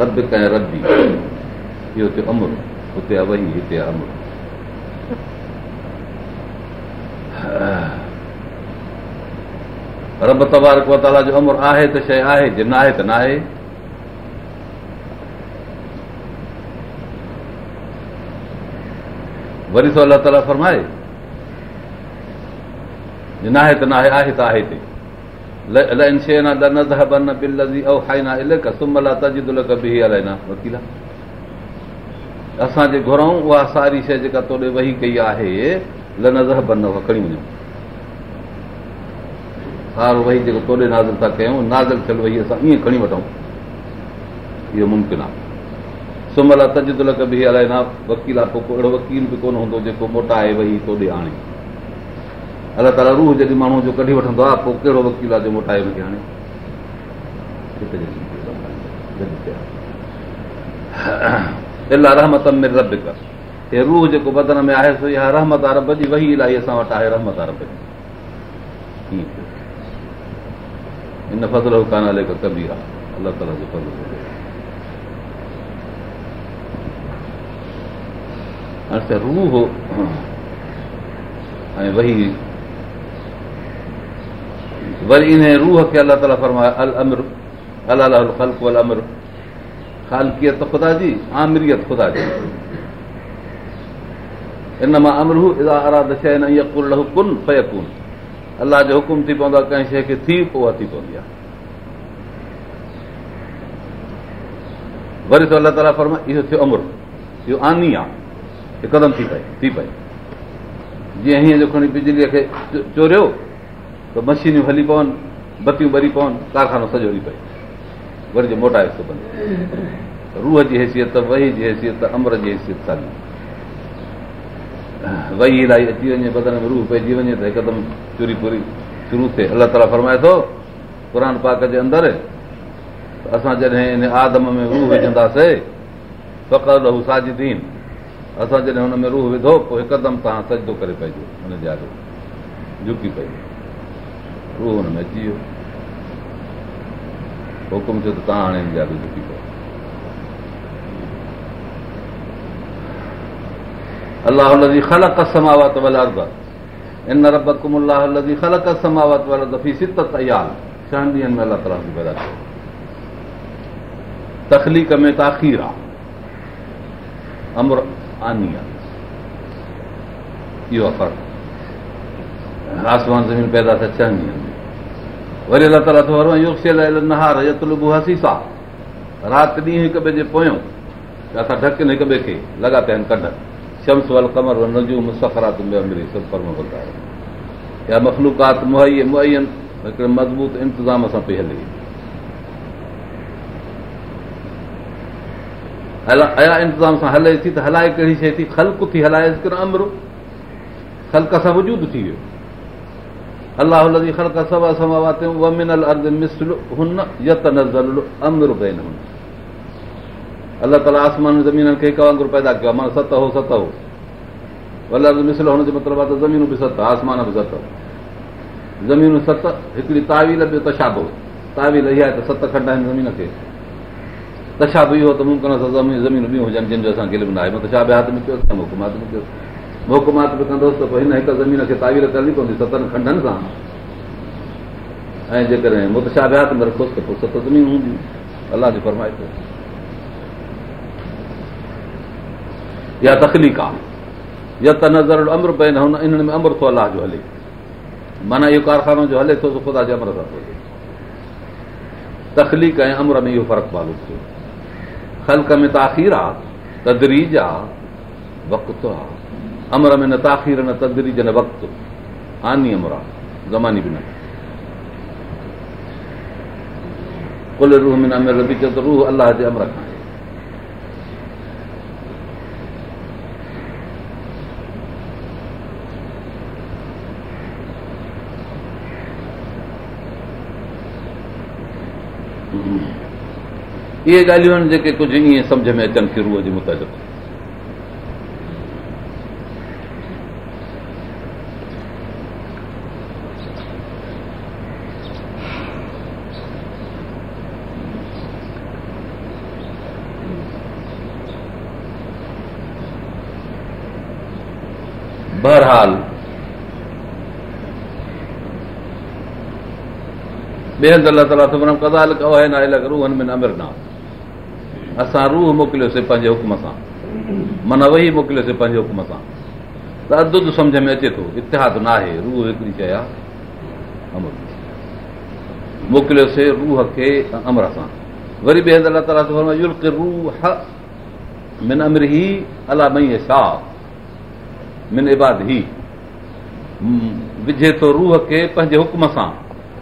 رب ڪنهن ربي اهو هتي امر. هتي آهي وهي هتي آهي امر. رب تبارڪ تالا جو امر آهي ته شيءِ آهي جي نه آهي ته نه آهي وري ٿو الله تالا فرمائي نه آهي ته نه آهي ته آهي هتي وڪيل اسان جي گهرئون اها ساري شيءِ جيڪا توڏي ويهي ڪئي آهي کڻي وڃون. سارو وهي جيڪو توڏي نازل ٿا ڪيون نازل ٿيل وهي اسان ائين کڻي وٺون. اهو ممڪن آهي سمل تجدل به الائي نه وڪيل آهي پوءِ اهڙو وڪيل به ڪونه هوندو جيڪو موٽائي وهي توڏي آڻي الله تالا روهه جڏهن ماڻهو جو ڪڍي وٺندو آهي پوءِ ڪهڙو وڪيل آهي جو موٽائي هن کي هاڻي الاهه رحمت ۾ رب ڪر هي روهه جيڪو بدن ۾ آهي سو اها رحمت آهي رب جي وهي الاهي اسان وٽ آهي رحمت آهي رب جي. ان فضل ڪانه هلي ڪبي آهي الله تالا جو فضل وري ان روهه کي الله تالا فرمائي ال امر الله خلق ال امر خالڪيت خدا جي آمريت خدا جي ان مان عمرو الله جو حڪم ٿي پوندو آهي ڪنهن شيءِ کي ٿي اها ٿي پوندي آهي وري الله تالا فرمائي اهو ٿيو امر اهو آني آهي هڪدم ٿي پئي ٿي پئي جيئن هيئن جو کڻي بجليءَ کي چوريو ته مشينيون هلي پون بتيون ٻري پون ڪارخانو هلي پئي وري جو موٽائي سگهن روهه جي حيثيت وهي جي حيثيت امر جي حيثيت ساڳي وهي الاهي اچي وڃي بدن ۾ روهه پئجي وڃي ته هڪدم چوري پوري شروع ٿئي الله تالا فرمائي ٿو قر پاڪ جي اندر اسان جڏهن ان آدم ۾ روهه وجهنداسين فقر هو ساجدين اسان جڏهن هن ۾ روهه وڌو پوءِ هڪدم توهان سجدو ڪري پئجو جهڪي پئي روهه هن ۾ اچي ويو. حڪم ٿيو ته توهان هاڻي پيو الله خلق ول ارد. ان عيال. ڇهن ڏينهن ۾ الله تالا پيدا ڪيو. تکليق ۾ تاخير آهي. امر رات ڏينهن هڪ ٻئي جي پويان اسان ڍڪن هڪ ٻئي کي لڳا پيا آهن ڪڍ شمس ول ڪمر نجو مسفرات ۾ امري سڀ فرم ٻڌايو يا مکلوڪات هڪڙي مضبوط انتظام سان پئي هلي ايا انتظام سان ٿي ته هلائي ڪهڙي شيءِ ٿي؟ خلق ٿي هلائي امر. خلق سان وجود ٿي ويو. الله خلق هن هن الله تالا آسمان زمين کي پيدا ڪيو. معنيٰ ست هو ست هو. ول ارد مسل هن جو مطلب آهي ته زمينون به ست آسمان به ست. زمينون ست هڪڙي تاويل ٻيو تشابو. تاويل اها آهي ته ست کنڊ آهن زمين کي تشاب اهو ته ممڪن زمين ٻيون هجن جن جو اسان کي علم نه آهي ڇا به هٿ ۾ ڪيو؟ هڪمات ۾ ڪيو. موڪمات به ڪندوس ته پوءِ هن هڪ زمين کي تاوير ڪرڻي پوندي ستن کنڊن سان. ۽ جيڪڏهن متشابيات ۾ رکوس ته پوءِ ست زمين هونديون. الله جي فرمائش يا تڪليف آهي يا ته نظر امر پئي نه هن انهن ۾ امر ٿو الله جو هلي. معنيٰ اهو ڪارخانو جو هلي ٿو ته خدا جي امر سان ٿو هلي. تڪليف ۽ امر ۾ اهو فرق معلوم ٿيو خلق ۾ تاخير آهي تدريج آهي وقت آهي امر ۾ نه تاخير نه تدريج نه وقت آني امر آهي زماني به نه ڪل روهه ۾ نه امر چيو ته روهه الله جي امر کان اهي ڳالهيون آهن جيڪي ڪجهه ائين سمجهه ۾ اچن ڪه روهه جي مطابق. بهرحال ٻئي هنڌ الله تالا ۾ نه امر نه اسان روهه موڪليوسين پنهنجي حڪم سان معنيٰ ويهي موڪليوسين پنهنجي حڪم سان ته اڌ سمجهه ۾ اچي ٿو اتحاد نه آهي روهه هڪڙي شيءِ امر موڪليوسين روهه کي امر سان وري هي الا مئي من اباد هي وجهي ٿو روهه کي پنهنجي حڪم سان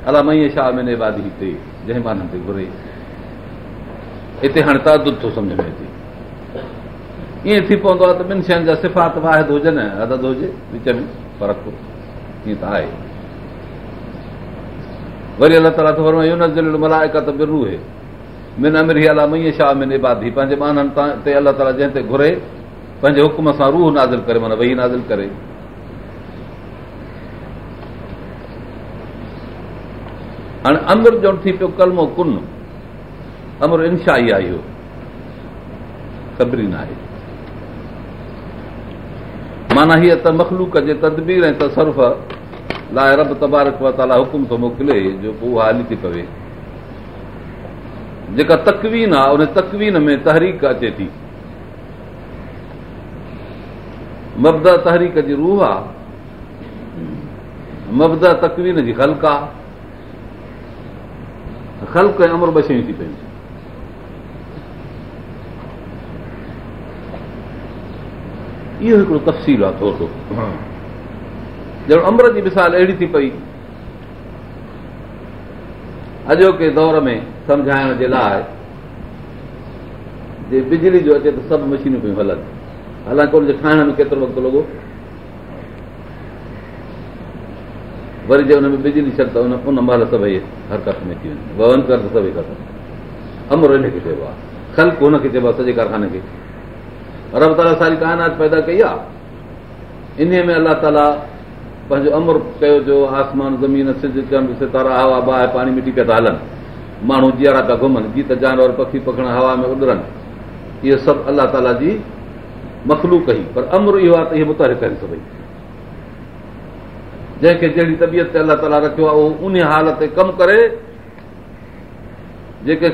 الا مئي شاهه من ابادي تي جنهن مانن تي گهري هتي هاڻي تادد ٿو سمجهه ۾ اچي ائين ٿي پوندو آهي ته ٻن شين جا صفات واحد هجن عدد هجي وچ ۾ فرق ائين ته آهي وري الله تالا ٿو ملائڪ ته برو آهي من امري الا مئي شاهه من ابادي پنهنجي مانن تان تي الله تالا جنهن تي گهري پنهنجي حڪم سان روهه نازل ڪري معنيٰ ويهي نازل ڪري هاڻي امر جو ٿي پيو ڪلمو ڪن امر انشا ئي آهي اهو. خبري نه آهي معنيٰ هيءَ ته مکلوڪ جي تدبير ۽ تصرف لاءِ رب تبارڪ حڪم ٿو موڪلي جو پوءِ اها هلي ٿي پوي. جيڪا تڪوين آهي ان تڪوين ۾ تحريڪ اچي ٿي. مبدا تحريڪ جي روهه آهي مبدا تڪوين جي خلق. آهي خلق ۽ امر ٻه شيون ٿي پيون اهو هڪڙو تفصيل آهي ٿورو ڄڻ امر جي مثال اهڙي ٿي پئي اڄوڪي دور ۾ سمجهائڻ جي لاءِ جي بجلي جو اچي ته سڀ مشينون پيون هلن حالانڪه هن جي ٺاهڻ ۾ ڪيترو وقت لڳو وري جي هن ۾ بجلي ڇڏ ته ان مهل سڀئي حرڪت ۾ ٿي وڃي وهن ڪر ته سڀئي امر هن کي چئبو آهي خلق هن کي چئبو آهي سڄي ڪارخاني کي رب تالا ساري ڪائنات پيدا ڪئي آهي ان ۾ الله تالا پنهنجو امر ڪيو جو آسمان زمين سج چنڊ ستارا هوا باهه پاڻي مٽي پيا ٿا هلن ماڻهو جيئرا پيا گهمن گيت جانور پکي پکڻ هوا ۾ اڏرن اهو سڀ الله تالا جي مکلو ڪئي پر امر اهو آهي ته اهو متار ڪري سڀئي جنهن کي جهڙي طبيعت تي الله تالا رکيو آهي اهو ان حالت ڪم ڪري جيڪي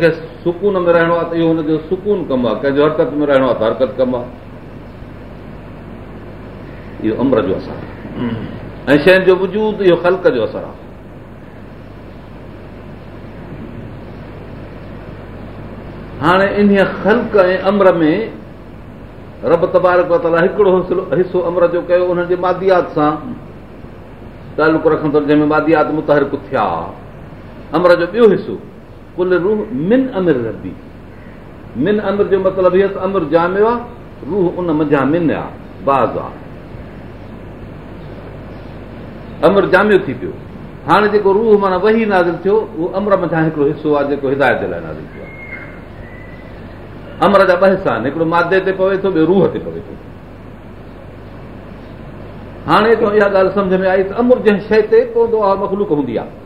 سڪون ۾ رهڻو آهي ته اهو هن جو سڪون ڪم آهي ڪنهن جو حرڪت ۾ رهڻو آهي ته حرڪت ڪم آهي. اهو امر جو اثر آهي. ۽ شين جو وجود اهو خلق جو اثر آهي. هاڻي ان خلق ۽ امر ۾ رب تبارڪ تالا هڪڙو حصو امر جو ڪيو انهن جي ماديات سان تعلق رکندو جنهن ۾ ماديات متهرڪ ٿيا. امر جو ٻيو حصو ڪل روهه من امر ربي من امر جو مطلب اهو امر جاميو آهي روهه ان منجهان من آهي باز آهي امر جاميو ٿي پيو هاڻي جيڪو روهه معنيٰ وهي نازل ٿيو اهو امر مٿان هڪڙو حصو آهي جيڪو هدايت لاءِ نازل ٿيو آهي امر جا ٻه حصا آهن هڪڙو مادي تي پوي ٿو ٻيو روهه تي پوي ٿو هاڻي اها ڳالهه سمجهه ۾ آئي ته امر جنهن شيءِ تي پوندو آهي مکلوڪ هوندي آهي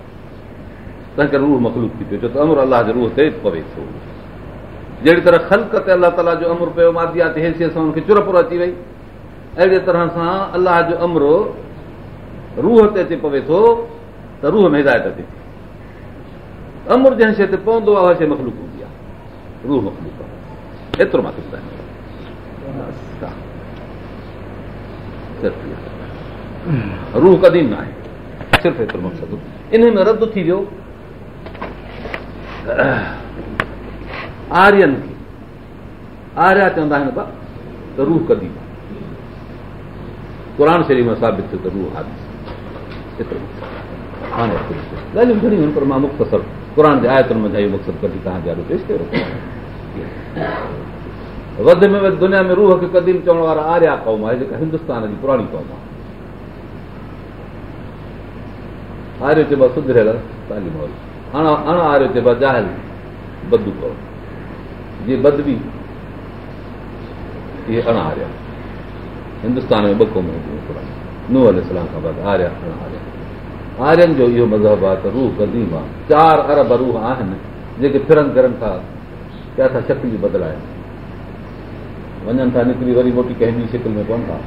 تنهن ڪري روهه مکلوڪ ٿي پيو ڇو ته امر الله جو روهه تي پوي ٿو جهڙي طرح خلق تي الله تالا جو امر پيو ماديا تي حيثيت سان هن کي چر پور اچي وئي اهڙي طرح سان الله جو عمرو روهه تي اچي پوي ٿو ته روهه ۾ هدايت ٿي امر جنهن شيءِ تي پوندو آهي اها شيءِ مکلوڪ هوندي آهي روهه مکلوڪ آهي ايترو مان ٻڌايان روهه ڪديم نه آهي صرف ايترو مقصد ان ۾ رد ٿي ويو آرين کي آريا چوندا آهن ته روهه ڪديم قر شريف ۾ ثابت ٿيو ته روهه ايترو ڳالهيون گهڻيون آهن پر مان مختصر قر جي آيتن ۾ اهو مقصد ڪڍي توهان جي آر او پيش ڪيو وڌ ۾. وڌ دنيا ۾ روهه کي ڪديم چوڻ وارا آريا قوم آهي جيڪا هندستان جي پراڻي قوم آهي آريو چئبو آهي سڌريل تعليم اڻ اڻ بدو ڪوم جيئن بدبي اهي اڻ آريا هندستان ۾ ٻه قومون هونديون ننهن اسلام کان بعد آريا اڻ آريا آرين جو اهو مذهب آهي ته روهه ڪديم آهي چار ارب روهه آهن جيڪي فرن فرن ٿا پيا ٿا شڪل بدلائن وڃن ٿا نڪري وري موٽي ڪنهن ٻي شڪل ۾ ڪونه ٿا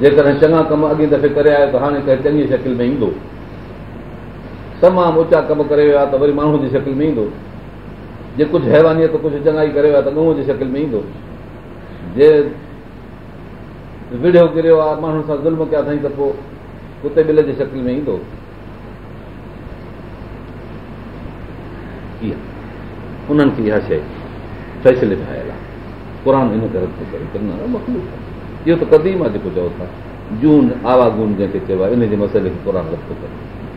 جيڪڏهن چڱا ڪم اڳي دفعي ڪري آيو ته هاڻي ڪنهن چڱي شڪل ۾ ايندو تمام اوچا ڪم ڪري ويو آهي ته وري ماڻهو جي شڪل ۾ ايندو. جي ڪجهه هيوانيءَ ڪجهه چڱائي ڪري ويو آهي ته ڳوهه جي شڪل ۾ ايندو. جي وڙهيو ڪريو آهي ماڻهن سان ظلم ڪيا اٿئي ته پوءِ ڪتي بل جي شڪل ۾ ايندو. انهن کي اها شيءِ فيصلي ٺاهيل آهي. قر اهو ته قديم آهي جيڪو چئو ٿا. جون آواگون جنهن کي چئبو آهي ان جي مسئلي کي قر رد ڪري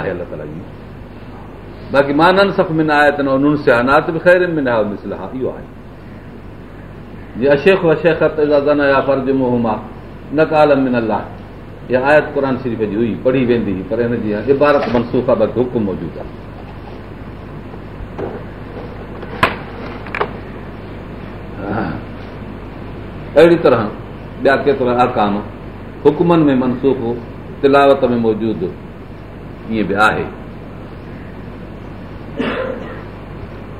آهي آهي باقي مان سف نه آهي ته نن سي نعت به خير ۾ نه آهي مسل ها اهو آهي اشيک وشيک يا فرض موهم آهي نه ڪال من الله اها آيت قر شريف جي هئي پڙهي ويندي پر هن جي عبارت آهي موجود آهي اهڙي طرح ٻيا ڪيترا آڪام حڪمن ۾ منسوخ تلاوت ۾ موجود ائين به آهي.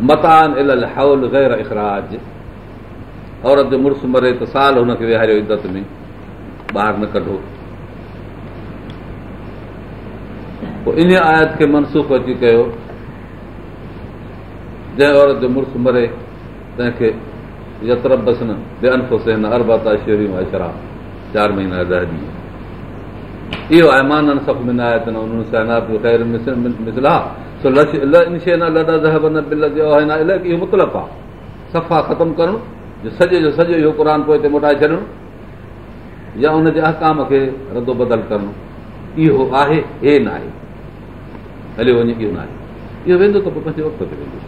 متان ال هول غير اخراج. عورت جو مڙس مري ته سال هن کي ويهاريو عزت ۾ ٻاهر نه ڪڍو. پوءِ ان آيت کي منسوخ اچي ڪيو جنهن عورت جو مڙس مري تنهن کي اشرا چار مهينا اهو سف ختم ڪرڻ سڄي جو سڄو اهو قر موٽائي ڇڏڻ يا هن جي اهڪام کي ردو بدل ڪرڻ اهو آهي هي نه آهي هليو وڃي اهو نه آهي اهو ويندو ته پوءِ پنهنجي وقت تي ويندو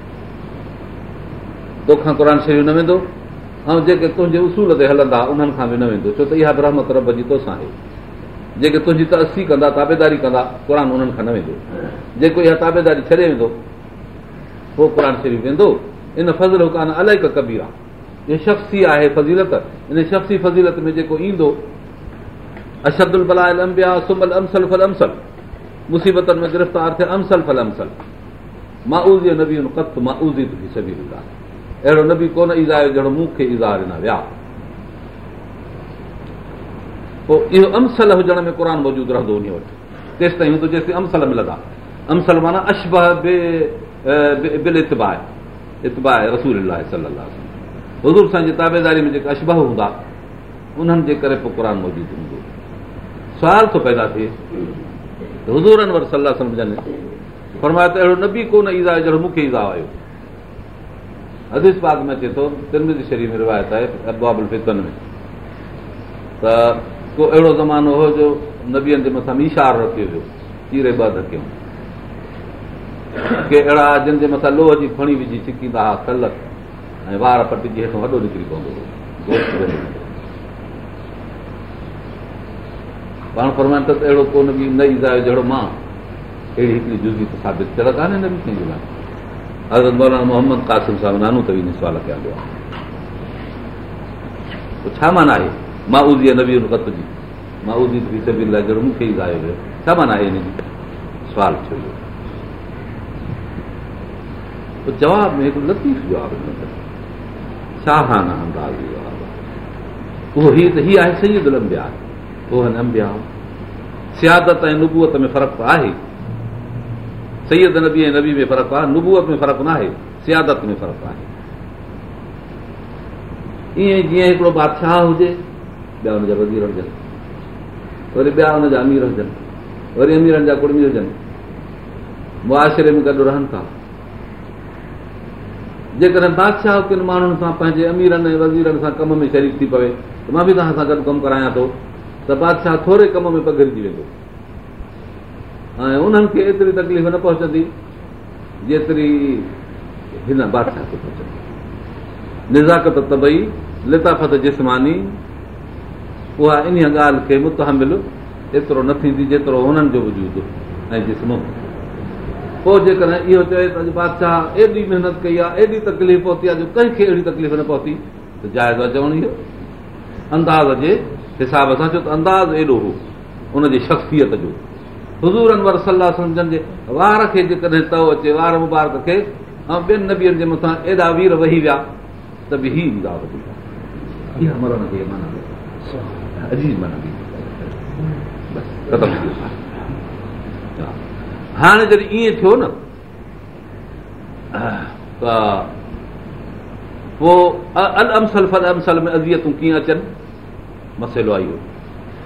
توکان قر شريف نه ويندو. ۽ جيڪي تنهنجي اصول تي هلندا انهن کان به نه ويندو. ڇو ته اها به رحمت رب جي تو سان آهي. جيڪي تنهنجي ته اسي ڪندا تابيداري ڪندا قر انهن کان نه ويندو. جيڪو اها تابيداري ڇڏي ويندو پوءِ قر شريف ويندو. ان فضل ڪانه الائي ڪ ڪبير. آهي اها شخصي آهي فضيلت. ان شخصي فضيلت ۾ جيڪو ايندو اشدل بلايل امبيا سمل امسل ڦل امسل. مصيبتن ۾ گرفتار ٿئي امسل ڦل امسل. مائزي نبي ڪت مائزي ٿي سگهي اهڙو نه به ڪونه ايزايو جهڙو مون کي ايزا ڏنا ويا. پوءِ اهو امسل هجڻ ۾ قر موجود رهندو ان وٽ. تيس تائين هوندو جيستائين امسل ملندا. امسل معنيٰ اشبه بل اتبا اتبا رسول حضور سان جي تابيداري ۾ جيڪا اشبه هوندا انهن جي ڪري پوءِ قر موجود هوندو. سوال ٿو پيدا ٿئي ته حضور انور صلاح سمجهن فرمايو ته اهڙو نه به ڪونه ايزا جهڙو مون کي ايزا آيو حديث پاڪ ۾ اچي ٿو ترمز شريف روايت آهي ابابل فتن ۾. ته ڪو اهڙو زمانو هو جو نبين جي مٿان ميشار رکيو ويو چيري ٻه ڌڪيون ڪي اهڙا جن جي مٿان لوهه جي فڻي وجهي ڇڪيندا هئا ڪلڪ ۽ وار پٽجي هيٺو پاڻ فرمائن ته اهڙو به نه ايندا جهڙو مان اهڙي هڪڙي جزي ته ثابت ٿيل ڪانهي نه به ڪنهن جي لاءِ حضرت مولانا محمد قاسم صاحب نانو سوال ڪيا ويو آهي ڇا معنيٰ آهي مان ايزي نبي خط جي مان ايزي ٿي سڀي لاءِ جهڙو مون کي ئي ڳايو ويو ڇا معنيٰ آهي هن جي سوال ٿيو ويو جواب ۾ هڪڙو لطيف جواب شاهانا انداز جواب اهو هيءَ ته هيءَ آهي صحيح امبيا اهو هن امبيا سيادت ۽ نبوئت ۾ فرق آهي سيد نبي ۽ نبي ۾ فرق آهي نبوئت ۾ فرق نه آهي سيادت ۾ فرق آهي. ائين جيئن هڪڙو بادشاهه هجي ٻيا هن جا وزير هجن. وري ٻيا هن جا امير هجن وري اميرن جا ڪڙمي هجن. معاشري ۾ گڏ رهن ٿا. جيڪڏهن بادشاهه ڪن ماڻهن سان پنهنجي اميرن ۽ وزيرن سان ڪم ۾ شريڪ ٿي پوي ته مان به توهان سان گڏ ڪم ڪرايان ٿو ته بادشاهه ٿوري ڪم ۾ پگهرجي ويندو ۽ انهن کي ايتري تڪليف نه پهچندي جيتري هن بادشاهه کي پهچندي. نزاڪت طبعي لتافت جسماني اها ان ڳالهه کي متهمل ايترو نه ٿيندي جيترو هنن جو وجود ۽ جسم. پوءِ جيڪڏهن اهو چئي ته اڄ بادشاهه ايڏي محنت ڪئي آهي ايڏي تڪليف پهتي آهي جو ڪنهن کي اهڙي تڪليف نه پهتي ته جائز چوڻ اهو. انداز جي حساب سان ڇو ته انداز ايڏو هو ان جي شخصيت جو حضور انور صلاح سمجهن جي وار کي جيڪڏهن ٿو اچي وار مبارڪ کي ۽ ٻين نبين جي مٿان ايڏا وير ويهي ويا ته به هي ايندا هاڻي جڏهن ائين ٿيو نه ته پوءِ ال امسل ڦل امسل ۾ ازيتون ڪيئن اچن؟ مسئلو اهو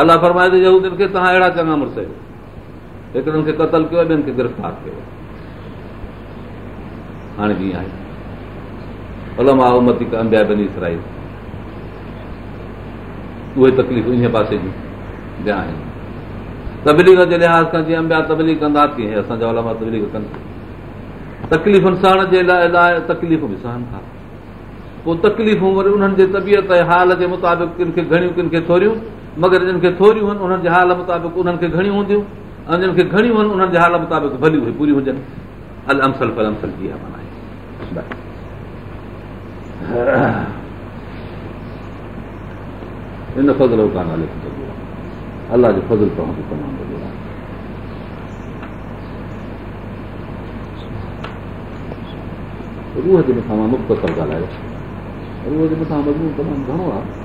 الله فرمائي ته يودين کي توهان اهڙا چڱا مڙس؟ هڪڙن کي قتل ڪيو ٻين کي گرفتار ڪيو. هاڻي جيئن آهي علماء امتي امبيا بني اسرائي اهي تڪليف ان پاسي جون لحاظ کان جيئن امبيا ڪن تڪليفن سهڻ جي لاءِ تڪليف به سهن ٿا. پوءِ تڪليفون وري انهن جي طبيعت ۽ حال جي مطابق ڪن کي گهڻيون ڪن کي ٿوريون مگر جن کي ٿوريون آهن انهن جي حال مطابق انهن کي گهڻيون هونديون ۽ جن کي گهڻيون آهن انهن جي حال مطابق ڀلي اهي پوريون هجن. ال امسل ڦل امسل جي آهي. معنيٰ ان فضل ڪانه هلي الله جو فضل توهان کي تمام وڏو آهي. روهه جي مٿان مان مختصر ڳالهايو. روهه جي مٿان مضمون تمام گهڻو آهي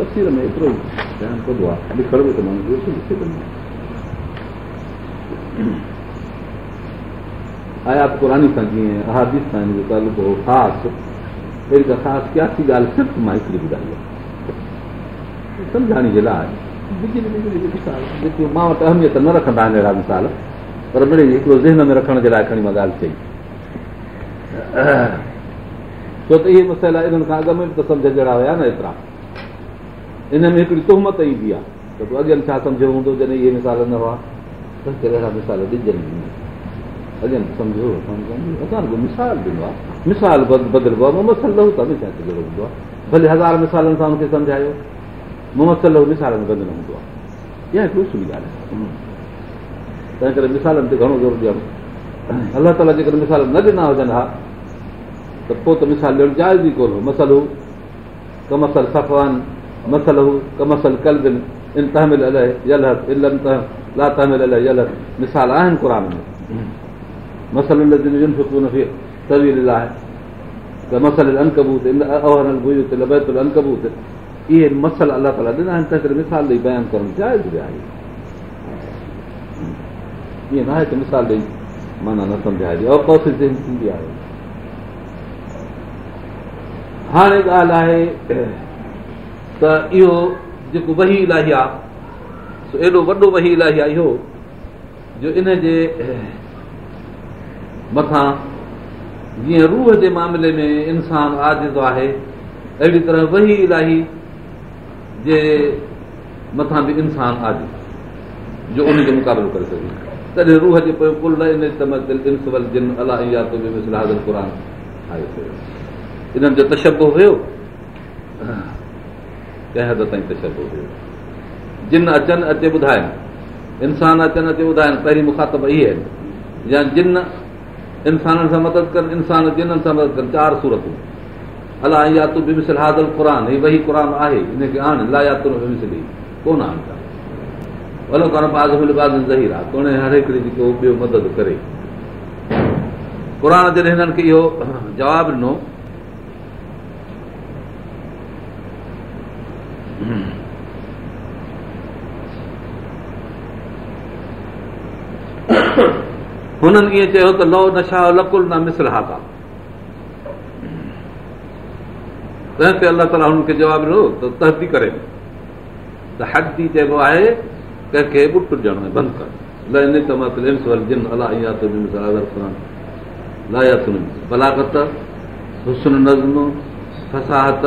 تصوير ۾ ايترو ئي ڌيان ڪندو آهي لکڻ به تمام لکي آيات پراڻي سان جيئن احاديث سان هن جو تالڪو هو خاص اهڙي ته خاص ڪياسي ڳالهه صرف مان هڪڙي ٻڌائي آهي سمجهاڻي جي لاءِ جيڪي مان وٽ اهميت نه رکندا آهن اهڙا مثال پر مڙي هڪڙو ذهن ۾ رکڻ جي لاءِ کڻي مان ڳالهه چئي ڇو ته اهي مسئلا انهن کان اڳ ۾ به ته سمجهه جهڙا هئا نه ايترا ان ۾ هڪڙي تهمت ايندي آهي ته تون اڳيان ڇا سمجهو هوندو جڏهن اهي مثال نه هئا ته اهڙا مثال ڏجن اڳيان مثال ڏنو آهي مثال بدلبو آهي محمد ڀلي هزار مثالن سان هن کي سمجهايو محمد لهو مثال ۾ بدل هوندو آهي اها هڪڙي اصولي ڳالهه آهي تنهن ڪري مثالن تي گهڻو زور ڏيڻ الله تالا جيڪر مثال نه ڏنا هجن ها ته پوءِ ته مثال ڏيڻ جائز ئي ڪونه هو مسل هو ڪمسل سفوان مسل هو ڪمسل ڪلبن ان تحمل الائي يلهت علم ته لا تحمل الائي يلهت مثال آهن قر ۾ مسل کي طويل آهي مسل انڪبوت لبيتل انڪبوت اهي مسل الله تالا ڏنا آهن تنهن ڪري مثال ڏيئي بيان ڪرڻ جائز به آهي ائين نه آهي ته مثال ڏيئي معنيٰ نه سمجهائجي اور ڪوشل ٿيندي آهي هاڻي ڳالهه آهي ته اهو جيڪو وهي الاهي آهي ايڏو وڏو وهي الاهي آهي اهو جو ان جي مٿان جيئن روهه جي معاملي ۾ انسان آززو آهي اهڙي طرح وهي الاهي جي مٿان به انسان آزز جو ان جو مقابلو ڪري سگهي. تڏهن روهه جي پوءِ ڪل جن الله قر انهن جو تشبو هيو ڪنهن حد تائين تشبو هيو جن اچن اچي ٻڌائين انسان اچن اچي ٻڌائين پهرين مکاتب اهي آهن يا جن انسانن سان مدد ڪن انسان جنن سان مدد ڪن چار صورتون الله يا تون به مسل هازل قر هيءُ وهي قر آهي هن کي آڻي لا يا تون مسلي ڪونه آڻي ڀلو ڪونه باز ظهير آهي ڪونه هر هڪڙي جيڪو ٻيو مدد ڪري قر جڏهن هنن کي اهو جواب ڏنو هنن ائين چيو ته لو نشا لڪل نه مسل ها تنهن تي الله تالا هنن کي جواب ڏنو ته تهدي ڪري. ته هدي چئبو آهي ڪنهن کي ٻٽ ڏيڻو آهي بند ڪر. بلاگت هسن نظم فساهت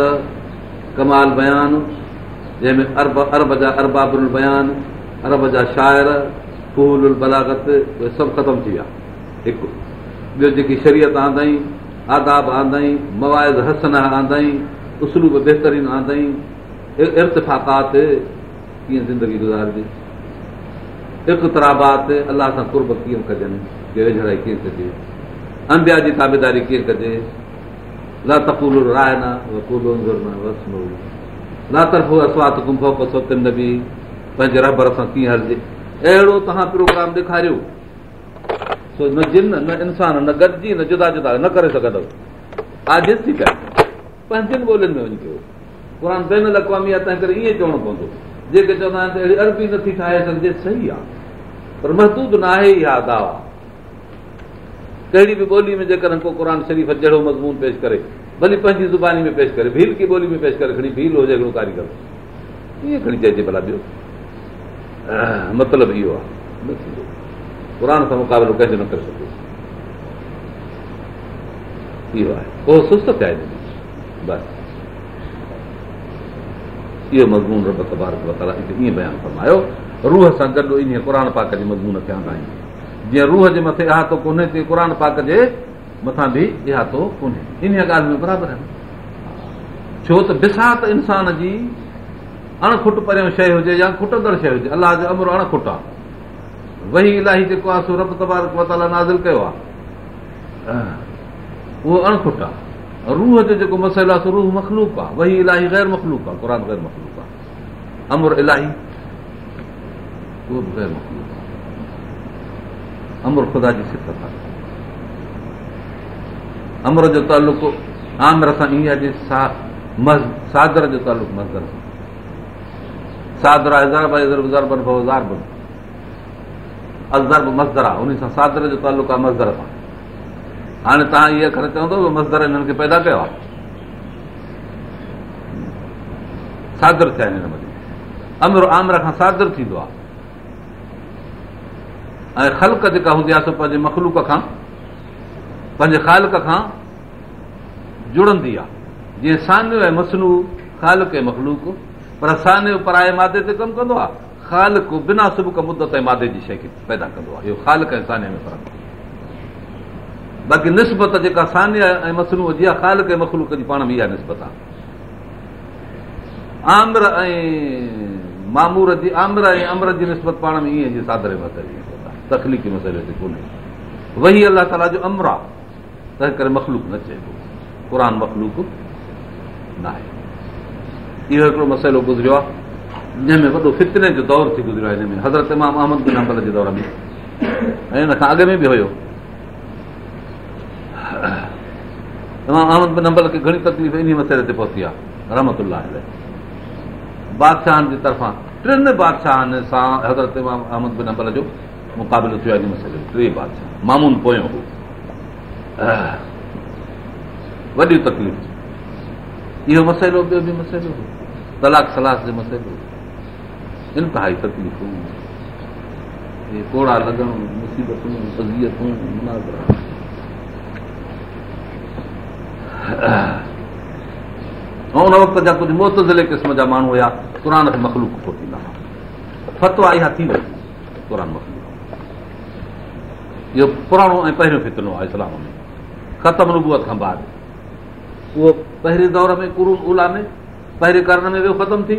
ڪمال بيان جنهن ۾ ارب ارب جا اربابل بيان ارب جا شاعر ڦول بلاگت اهي سڀ ختم ٿي ويا هڪ ٻيو جيڪي شرييت آندئي آداب آندئي موائد هسن آندئي اسلوب بهترين آندئي ارتفاقات ڪيئن زندگي گزارجي اخترابات الله سان ڪرب ڪيئن ڪجن ويجهڙائي ڪيئن ڪجي امبيا جي تابيداري ڪيئن ڪجي لا تڪول راءِ نه طرفو اسوات نه به پنهنجي ربر سان ڪيئن هلجي اهڙو توهان پروگرام ڏيکاريو نه جن نه انسان نه گڏجي نه جدا جدا نه ڪري سگهندؤ عاجز ٿي پيا پنهنجن ٻولين ۾ وڃي ڪيو قر آهي تنهن ڪري ائين چوڻو پوندو جيڪي چوندا آهن ته اهڙي عربي نٿي ٺاهي سگهجي صحيح آهي پر محدود نه آهي اها دعويٰ ڪهڙي به ٻولي ۾ جيڪڏهن ڪو قر شريف جهڙو مضمون پيش ڪري ڀلي پنهنجي زباني ۾ پيش ڪري ڀيل ڪه ٻولي ۾ پيش ڪري کڻي ڀيل هجي هڪڙو ڪاريگر ائين کڻي چئجي ڀلا ٻيو. مطلب اهو آهي قر سان مقابلو ڪنهن جو نه ڪري سگهي. اهو آهي. پوءِ سست ٿيا بس. اهو مضمون رب ائين بيان فرمايو روهه سان گڏ ان قر پاڪ جي مضمون آندا آهن. جيئن روهه جي مٿي اهاتو ڪونهي تيئن قر پاڪ جي مٿان به اهاتو ڪونهي. ان ڳالهه ۾ برابر آهي. ڇو ته بسات انسان جي اڻکٽ پريان شيءِ هجي يا کٽندڙ شيءِ هجي الله جو امر اڻکٽ آهي. وهي الاهي جيڪو آهي سو رب تبارڪ نازل ڪيو آهي. اهو اڻکٽ آهي. روهه جو جيڪو مسئلو آهي سو روهه مکلوڪ آهي. وهي الاهي غير مکلوڪ آهي قر غير مکلوڪ آهي. امر الاهي اهو به غير مکلوڪ آهي. امر خدا جي صفت آهي امر جو تعلق عامر سان ائين سادر جو تعلق مزر سادر آهي ان سان سادر جو تعلق آهي مزر سان. هاڻي توهان اهي اکر چوندو مزر هنن کي پيدا ڪيو آهي. سادر ٿيا آهن هن امر عامر کان سادر ٿيندو آهي. ۽ خلق جيڪا هوندي آهي سو پنهنجي مکلوڪ کان پنهنجي خالڪ کان جڙندي آهي. جيئن سانيو ۽ مسنو خالڪ ۽ مکلوڪ پر سانيو پرائي مادي تي ڪم ڪندو آهي. خالڪ بنا صبح مدت ۽ مادي جي شيءِ کي پيدا ڪندو آهي. اهو خالڪ ۽ سانيا ۾ فرق باقي نسبت جيڪا سانيا ۽ مسنو جي آهي خالڪ ۽ مکلوڪ جي پاڻ ۾ اها نسبت آهي. عامر ۽ مامور جي عامر ۽ امر جي نسبت پاڻ ۾ ائين جي سادري تي ڪونهي. وهي الله تالا جو امر آهي تنهن ڪري مکلوڪ نه چئبو قر مکلوڪ نه آهي اهو هڪڙو مسئلو گذريو آهي جنهن ۾ وڏو فتني جو دور ٿي گذريو آهي هن ۾ حضرت امام احمد بن همبل جي دور ۾۽ هن کان اڳ ۾ به هيو امام احمد بن همبل کي گهڻي تڪليف ان مسئلي تي پهتي آهي رحمت بادشاهن جي طرفان ٽن بادشاهن سان حضرت امام احمد بن همبل جو مقابلو ٿيو آهي هن مسئلي ٽي بادشاهه مامون پويان هو وڏي تڪليف اهو مسئلو ٻيو به مسئلو هو تلاڪ صلاح ۽ ان وقت جا ڪجهه موتزلي قسم جا ماڻهو هئا قر کي مکلوڪ ٿيندا فتوا اها ٿي وئي قر مکلوڪ اهو پراڻو ۽ پهريون فتنو آهي اسلام ۾ ختم ربوئت کان بعد. اهو پهرين دور ۾ ڪرو الا ۾ پهرين ڪرڻ ۾ ويو ختم ٿي.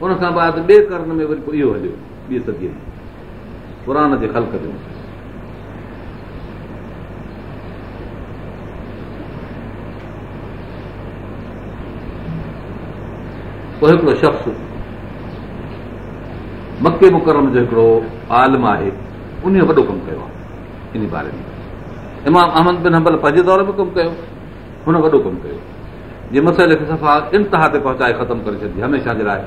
ان کان بعد ٻئي ڪرڻ ۾ وري اهو هليو ٻي صديءَ ۾. قر جي خلق جو. پوءِ هڪڙو شخص مڪي مڪرم جو هڪڙو عالم آهي ان وڏو ڪم ڪيو آهي ان باري ۾ امام احمد بن همبل پنهنجي دور ۾ ڪم ڪيو هن وڏو ڪم ڪيو جي مسئلي کي صفا انتها تي پهچائي ختم ڪري ڇڏي هميشه جي لاءِ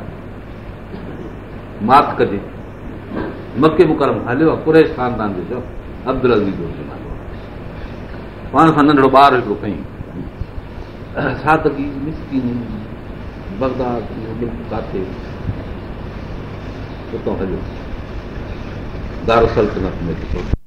مات مڪي مڪرم هليو آهي عزيز پاڻ کان ننڍڙو ٻار هڪڙو ۾